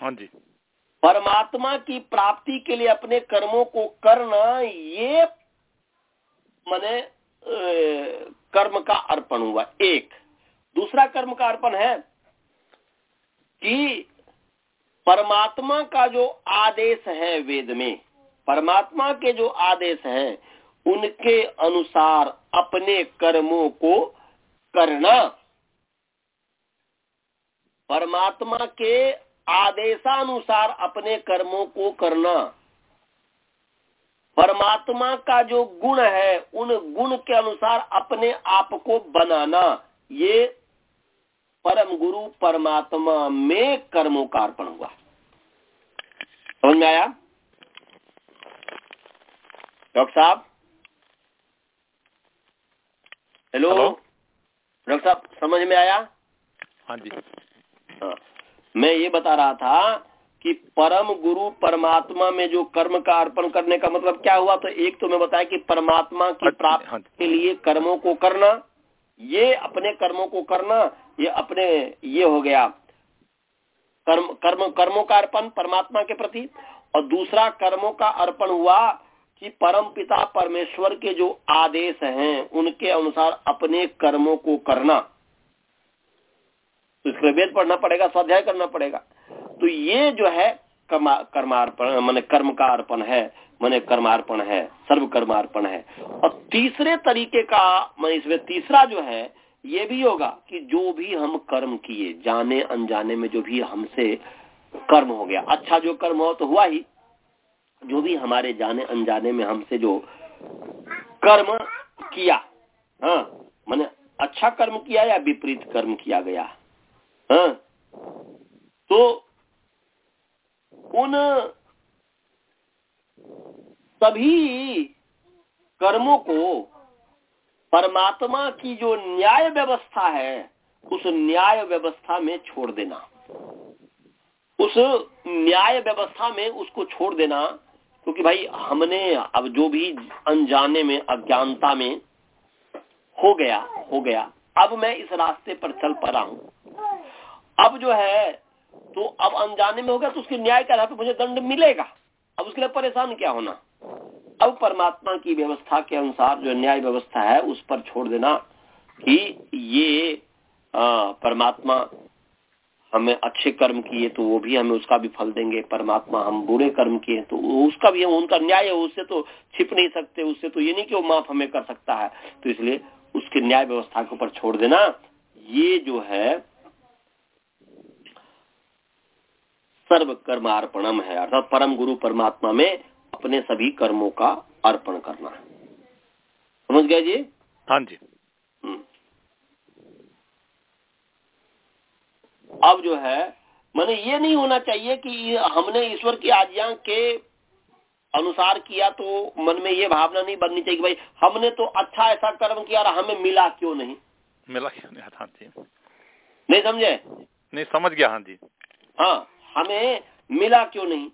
हाँ जी। परमात्मा की प्राप्ति के लिए अपने कर्मों को करना ये माने कर्म का अर्पण हुआ एक। दूसरा कर्म का अर्पण है कि परमात्मा का जो आदेश है वेद में परमात्मा के जो आदेश हैं उनके अनुसार अपने कर्मों को करना। परमात्मा के आदेशानुसार अपने कर्मों को करना। परमात्मा का जो गुण है, उन गुण के अनुसार अपने आप को बनाना, ये परम गुरु परमात्मा में कर्मों का अर्पण हुआ। समझ में आया? डॉक्टर साहब? हेलो डॉक्टर साहब समझ में आया? हाँ जी। हाँ। मैं ये बता रहा था कि परम गुरु परमात्मा में जो कर्म का अर्पण करने का मतलब क्या हुआ? तो एक तो मैं बताया कि परमात्मा की हाँ, प्राप्ति हाँ। के लिए कर्मों को करना ये अपने कर्मों को करना ये अपने ये हो गया। कर्म कर्म कर्मों का अर्पण परमात्मा के प्रति और दूसरा कर्मों का अर्पण हुआ कि परम पिता परमेश्वर के जो आदेश हैं, उनके अनुसार अपने कर्मों को करना। तो इसके वेद पढ़ना पड़ेगा, स्वाध्याय करना पड़ेगा। तो ये जो है कर्मार्पण, मैंने कर्म का अर्पण है, मैंने कर्मार्पण है सर्व कर्मार्पण है। और तीसरे तरीके का मैं इसमें तीसरा जो है, ये भी होगा कि जो भी हम कर्म किए जाने अनजाने में जो भी हमसे कर्म हो गया। अच्छा जो कर्म हो तो हुआ ही। जो भी हमारे जाने अनजाने में हमसे जो कर्म किया हाँ मैंने अच्छा कर्म किया या विपरीत कर्म किया गया हाँ तो उन सभी कर्मों को परमात्मा की जो न्याय व्यवस्था है, उस न्याय व्यवस्था में छोड़ देना। उस न्याय व्यवस्था में उसको छोड़ देना क्योंकि भाई हमने अब जो भी अनजाने में अज्ञानता में हो गया हो गया। अब मैं इस रास्ते पर चल पा रहा हूँ। अब जो है तो अब अनजाने में हो गया तो उसके न्याय के पर मुझे दंड मिलेगा। अब उसके लिए परेशान क्या होना? अब परमात्मा की व्यवस्था के अनुसार जो न्याय व्यवस्था है उस पर छोड़ देना कि ये आ, परमात्मा हमें अच्छे कर्म किए तो वो भी हमें उसका भी फल देंगे। परमात्मा हम बुरे कर्म किए तो उसका भी, उनका न्याय है, उससे तो छिप नहीं सकते, उससे तो ये नहीं कि वो माफ़ हमें कर सकता है। तो इसलिए उसके न्याय व्यवस्था के ऊपर छोड़ देना। ये जो है सर्व कर्मार्पणम है, अर्थात परम गुरु परमात्मा में अपने सभी कर्मों का अर्पण करना समझ गए जी? हाँ जी। अब जो है मैंने ये नहीं होना चाहिए कि हमने ईश्वर की आज्ञा के अनुसार किया तो मन में ये भावना नहीं बननी चाहिए कि भाई हमने तो अच्छा ऐसा कर्म किया और हमें मिला क्यों नहीं? मिला क्यों नहीं? हाँ जी। नहीं समझे? नहीं समझ गया हाँ जी। हाँ हमें मिला क्यों नहीं?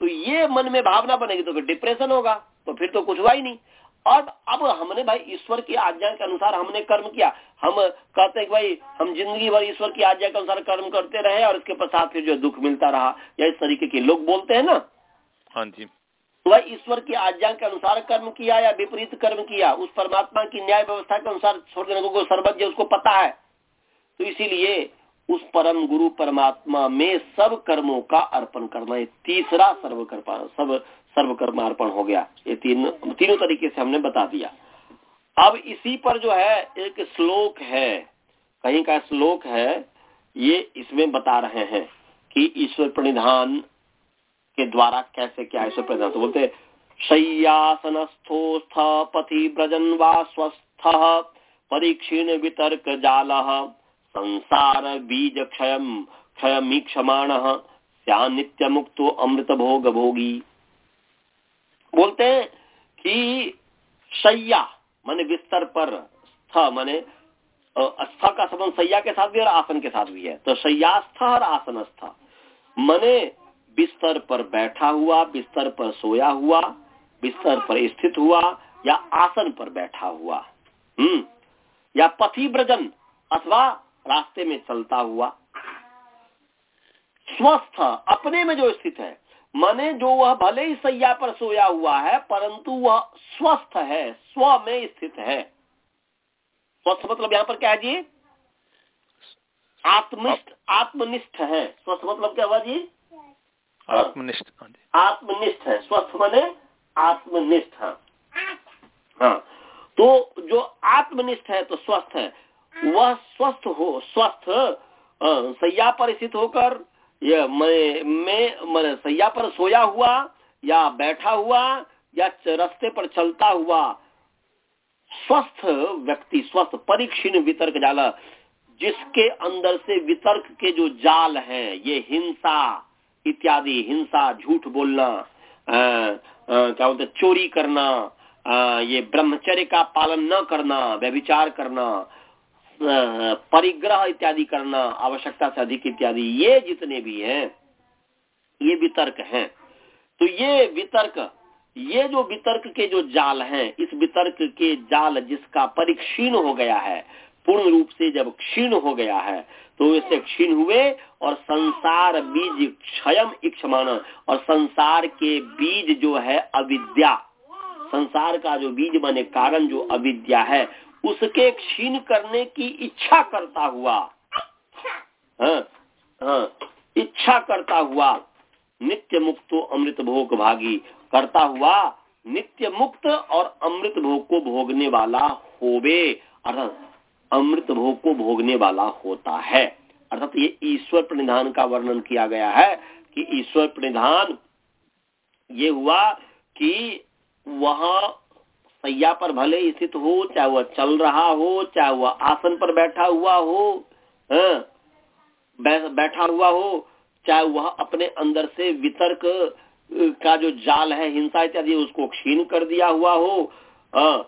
तो ये मन में भावना बनेगी तो फिर डिप्रेशन होगा तो फिर तो कुछ हुआ ही नहीं। और अब हमने भाई ईश्वर की आज्ञा के अनुसार हमने कर्म किया। हम कहते हैं कि भाई हम ज़िंदगी भर ईश्वर की आज्ञा के अनुसार कर्म करते रहे और इसके पश्चात फिर जो दुख मिलता रहा। या इस तरीके के लोग बोलते हैं ना। हाँ जी। तो भाई ईश्वर की आज्ञा के अनुसार कर्म किया या विपरीत कर्म किया उस परमात्मा की न्याय व्यवस्था के अनुसार छोड़ देने को सर्वज्ञ उसको पता है। तो इसीलिए उस परम गुरु परमात्मा में सब कर्मों का अर्पण करना है तीसरा सर्व सब सर्वकर्मार्पण हो गया। ये तीन, तीनों तरीके से हमने बता दिया। अब इसी पर जो है, एक श्लोक है, कहीं का श्लोक है, ये इसमें बता रहे हैं कि ईश्वर प्रणिधान के द्वारा कैसे क्या ईश्वर प्रणिधान तो बोलते शय्यासनस्थो स्थ पथि ब्रजन व स्वस्थ परीक्षीण वितर्क जाल, संसार बीज क्षय क्षयमीक्षमाण नित्य मुक्तो अमृत भोग भोगी बोलते हैं कि सैया माने बिस्तर पर स्थ, माने स्थ का संबंध सैया के साथ भी और आसन के साथ भी है। तो सैयास्थ और आसनस्थ, मने बिस्तर पर बैठा हुआ, बिस्तर पर सोया हुआ, बिस्तर पर स्थित हुआ, या आसन पर बैठा हुआ हम्म या पथि ब्रजन अथवा रास्ते में चलता हुआ। स्वस्थ, अपने में जो स्थित है माने जो वह भले ही सैया पर सोया हुआ है परंतु वह स्वस्थ है स्व में स्थित है। स्वस्थ मतलब यहाँ पर क्या है जी? आत्मनिष्ठ आत्मनिष्ठ है। स्वस्थ मतलब क्या हुआ जी? आत्मनिष्ठ हाँ आत्मनिष्ठ है। स्वस्थ माने आत्मनिष्ठ हाँ। तो जो आत्मनिष्ठ है तो स्वस्थ है। वह स्वस्थ हो स्वस्थ सैया पर स्थित होकर ये मैं मैं सैया पर सोया हुआ या बैठा हुआ या रस्ते पर चलता हुआ स्वस्थ व्यक्ति स्वस्थ परीक्षण वितर्क जाला जिसके अंदर से वितर्क के जो जाल हैं ये हिंसा इत्यादि हिंसा झूठ बोलना आ, आ, क्या बोलते चोरी करना आ, ये ब्रह्मचर्य का पालन न करना व्यभिचार करना परिग्रह इत्यादि करना, आवश्यकता से अधिक इत्यादि, ये जितने भी हैं, ये वितर्क हैं। तो ये वितर्क, ये जो वितर्क के जो जाल हैं, इस वितर्क के जाल जिसका परिक्षीण हो गया है, पूर्ण रूप से जब क्षीण हो गया है तो इससे क्षीण हुए और संसार बीज क्षयम इक्षमान और संसार के बीज जो है अविद्या। संसार का जो बीज माने कारण जो अविद्या है उसके क्षीण करने की इच्छा करता हुआ। हाँ, हाँ, इच्छा करता हुआ नित्य मुक्त अमृत भोग भागी करता हुआ नित्य मुक्त और अमृत भोग को भोगने वाला होवे। अर्थात अमृत भोग को भोगने वाला होता है। अर्थात ये ईश्वर प्रणिधान का वर्णन किया गया है कि ईश्वर प्रणिधान ये हुआ कि वहाँ सैया पर भले स्थित हो चाहे वह चल रहा हो चाहे वह आसन पर बैठा हुआ हो हाँ, बैठा हुआ हो चाहे वह अपने अंदर से वितर्क का जो जाल है हिंसा इत्यादि उसको क्षीण कर दिया हुआ हो हाँ,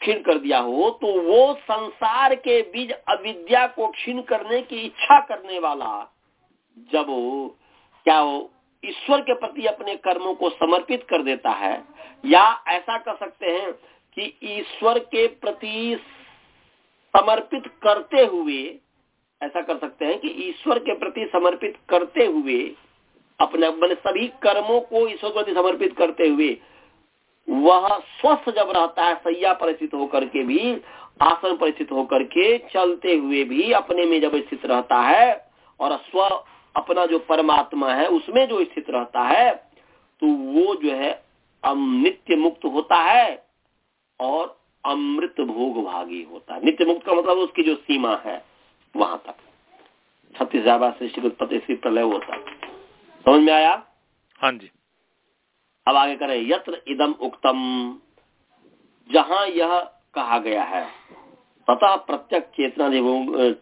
क्षीण कर दिया हो तो वो संसार के बीज अविद्या को क्षीण करने की इच्छा करने वाला जब क्या हो ईश्वर के प्रति अपने कर्मों को समर्पित कर देता है, या ऐसा कर सकते हैं कि ईश्वर के प्रति समर्पित करते हुए, ऐसा कर सकते हैं कि ईश्वर के प्रति समर्पित करते हुए, अपने अपने सभी कर्मों को ईश्वर के प्रति समर्पित करते हुए, वह स्वस्थ जब रहता है, सैया परिस्थित होकर के भी, आसन परिस्थित होकर के चलते हुए भी अपने में जब स्थित रहता है और स्व अपना जो परमात्मा है उसमें जो स्थित रहता है तो वो जो है नित्य मुक्त होता है और अमृत भोग भागी होता है। नित्य मुक्त का मतलब उसकी जो सीमा है वहाँ तक। छत्तीस हज़ार सृष्टि उत्पत्ति प्रलय होता है समझ में आया? हाँ जी। अब आगे करें। यत्र इदम उक्तम। जहाँ यह कहा गया है तथा प्रत्यक चेतना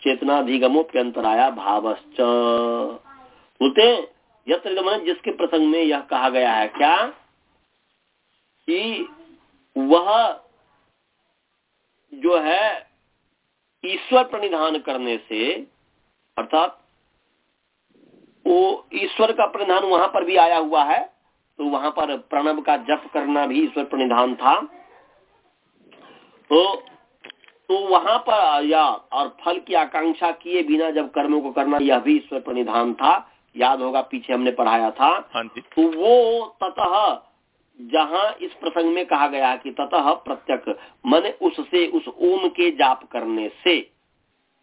चेतनाधिगमोप्यंतराया भावश्च। बोलते यत्र जिसके प्रसंग में यह कहा गया है, क्या? कि वह जो है ईश्वर प्रणिधान करने से, अर्थात वो ईश्वर का प्रणिधान वहाँ पर भी आया हुआ है तो वहाँ पर प्रणव का जप करना भी ईश्वर प्रणिधान था। तो तो वहाँ पर या और फल की आकांक्षा किए बिना जब कर्मों को करना यह भी ईश्वर प्रणिधान था। याद होगा पीछे हमने पढ़ाया था। हाँ तो वो ततः जहाँ इस प्रसंग में कहा गया कि ततः प्रत्यक मन उससे उस ओम के जाप करने से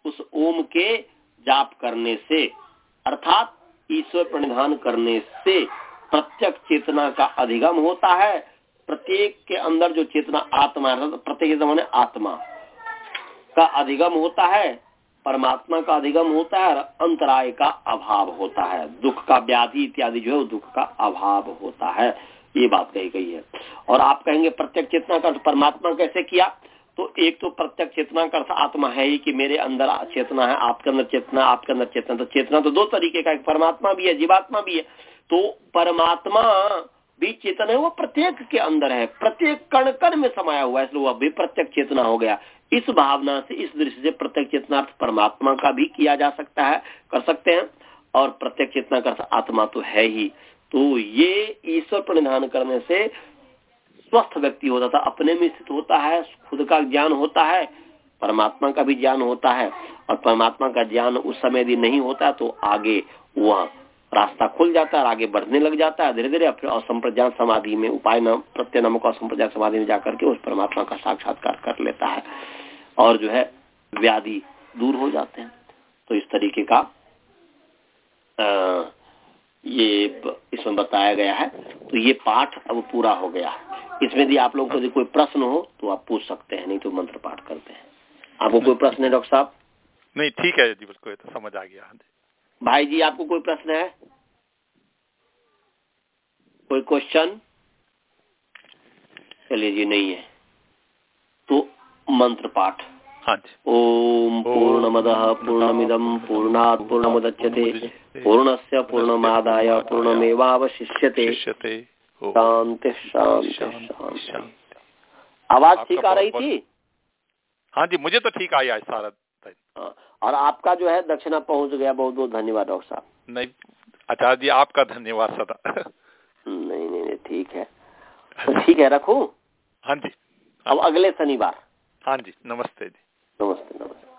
उस ओम के जाप करने से अर्थात ईश्वर प्रणिधान करने से प्रत्यक चेतना का अधिगम होता है। प्रत्येक के अंदर जो चेतना आत्मा प्रत्येक मैंने आत्मा। का अधिगम होता है, परमात्मा का अधिगम होता है और अंतराय का अभाव होता है। दुख का व्याधि इत्यादि जो है दुख का अभाव होता है। ये बात कही गई है। और आप कहेंगे, प्रत्यक्ष चेतना का परमात्मा कैसे किया? तो एक तो प्रत्यक्ष चेतना का अर्थ आत्मा है ही कि मेरे अंदर चेतना है, आपके अंदर चेतना, आपके अंदर चेतना। तो चेतना तो दो तरीके का एक परमात्मा भी है, जीवात्मा भी है। तो परमात्मा भी चेतन है, वो प्रत्येक के अंदर है, प्रत्येक कण कण में समाया हुआ है, इसलिए वह भी प्रत्येक चेतना हो गया। इस भावना से, इस दृष्टि से प्रत्येक चेतनार्थ परमात्मा का भी किया जा सकता है, कर सकते हैं, और प्रत्येक चेतना का आत्मा तो है ही। तो ये ईश्वर प्रणिधान करने से स्वस्थ व्यक्ति होता था, अपने में स्थित होता है, खुद का ज्ञान होता है, परमात्मा का भी ज्ञान होता है, और परमात्मा का ज्ञान उस समय यदि नहीं होता तो आगे वह रास्ता खुल जाता है आगे बढ़ने लग जाता है धीरे धीरे फिर असंप्रज्ञान समाधि में उपाय नाम प्रत्यय नामक असंप्रज्ञान समाधि में जाकर के उस परमात्मा का साक्षात्कार कर लेता है और जो है व्याधि दूर हो जाते हैं। तो इस तरीके का आ, ये इसमें बताया गया है। तो ये पाठ अब पूरा हो गया। इसमें यदि आप लोग को यदि कोई प्रश्न हो तो आप पूछ सकते हैं नहीं तो मंत्र पाठ करते हैं। आपको कोई प्रश्न है डॉक्टर साहब? नहीं ठीक है जी बिल्कुल तो समझ आ गया। भाई जी आपको कोई प्रश्न है? कोई क्वेश्चन चलिए जी नहीं है। तो मंत्र पाठ। हाँ ओम पूर्णमद पूर्णमिदम पूर्णात् पूर्णमुदच्यते पूर्णस्य पूर्णमादाय पूर्णमेवावशिष्यते। शांति शांति शांति आवाज़ ठीक आ रही थी? हाँ जी मुझे तो ठीक आया है सारा हाँ, और आपका जो है दक्षिणा पहुँच गया बहुत बहुत धन्यवाद डॉक्टर साहब। नहीं आचार्य जी आपका धन्यवाद सदा। नहीं नहीं नहीं ठीक है। तो ठीक है रखू? हाँ जी। अब अगले शनिवार। हाँ जी नमस्ते जी। नमस्ते नमस्ते।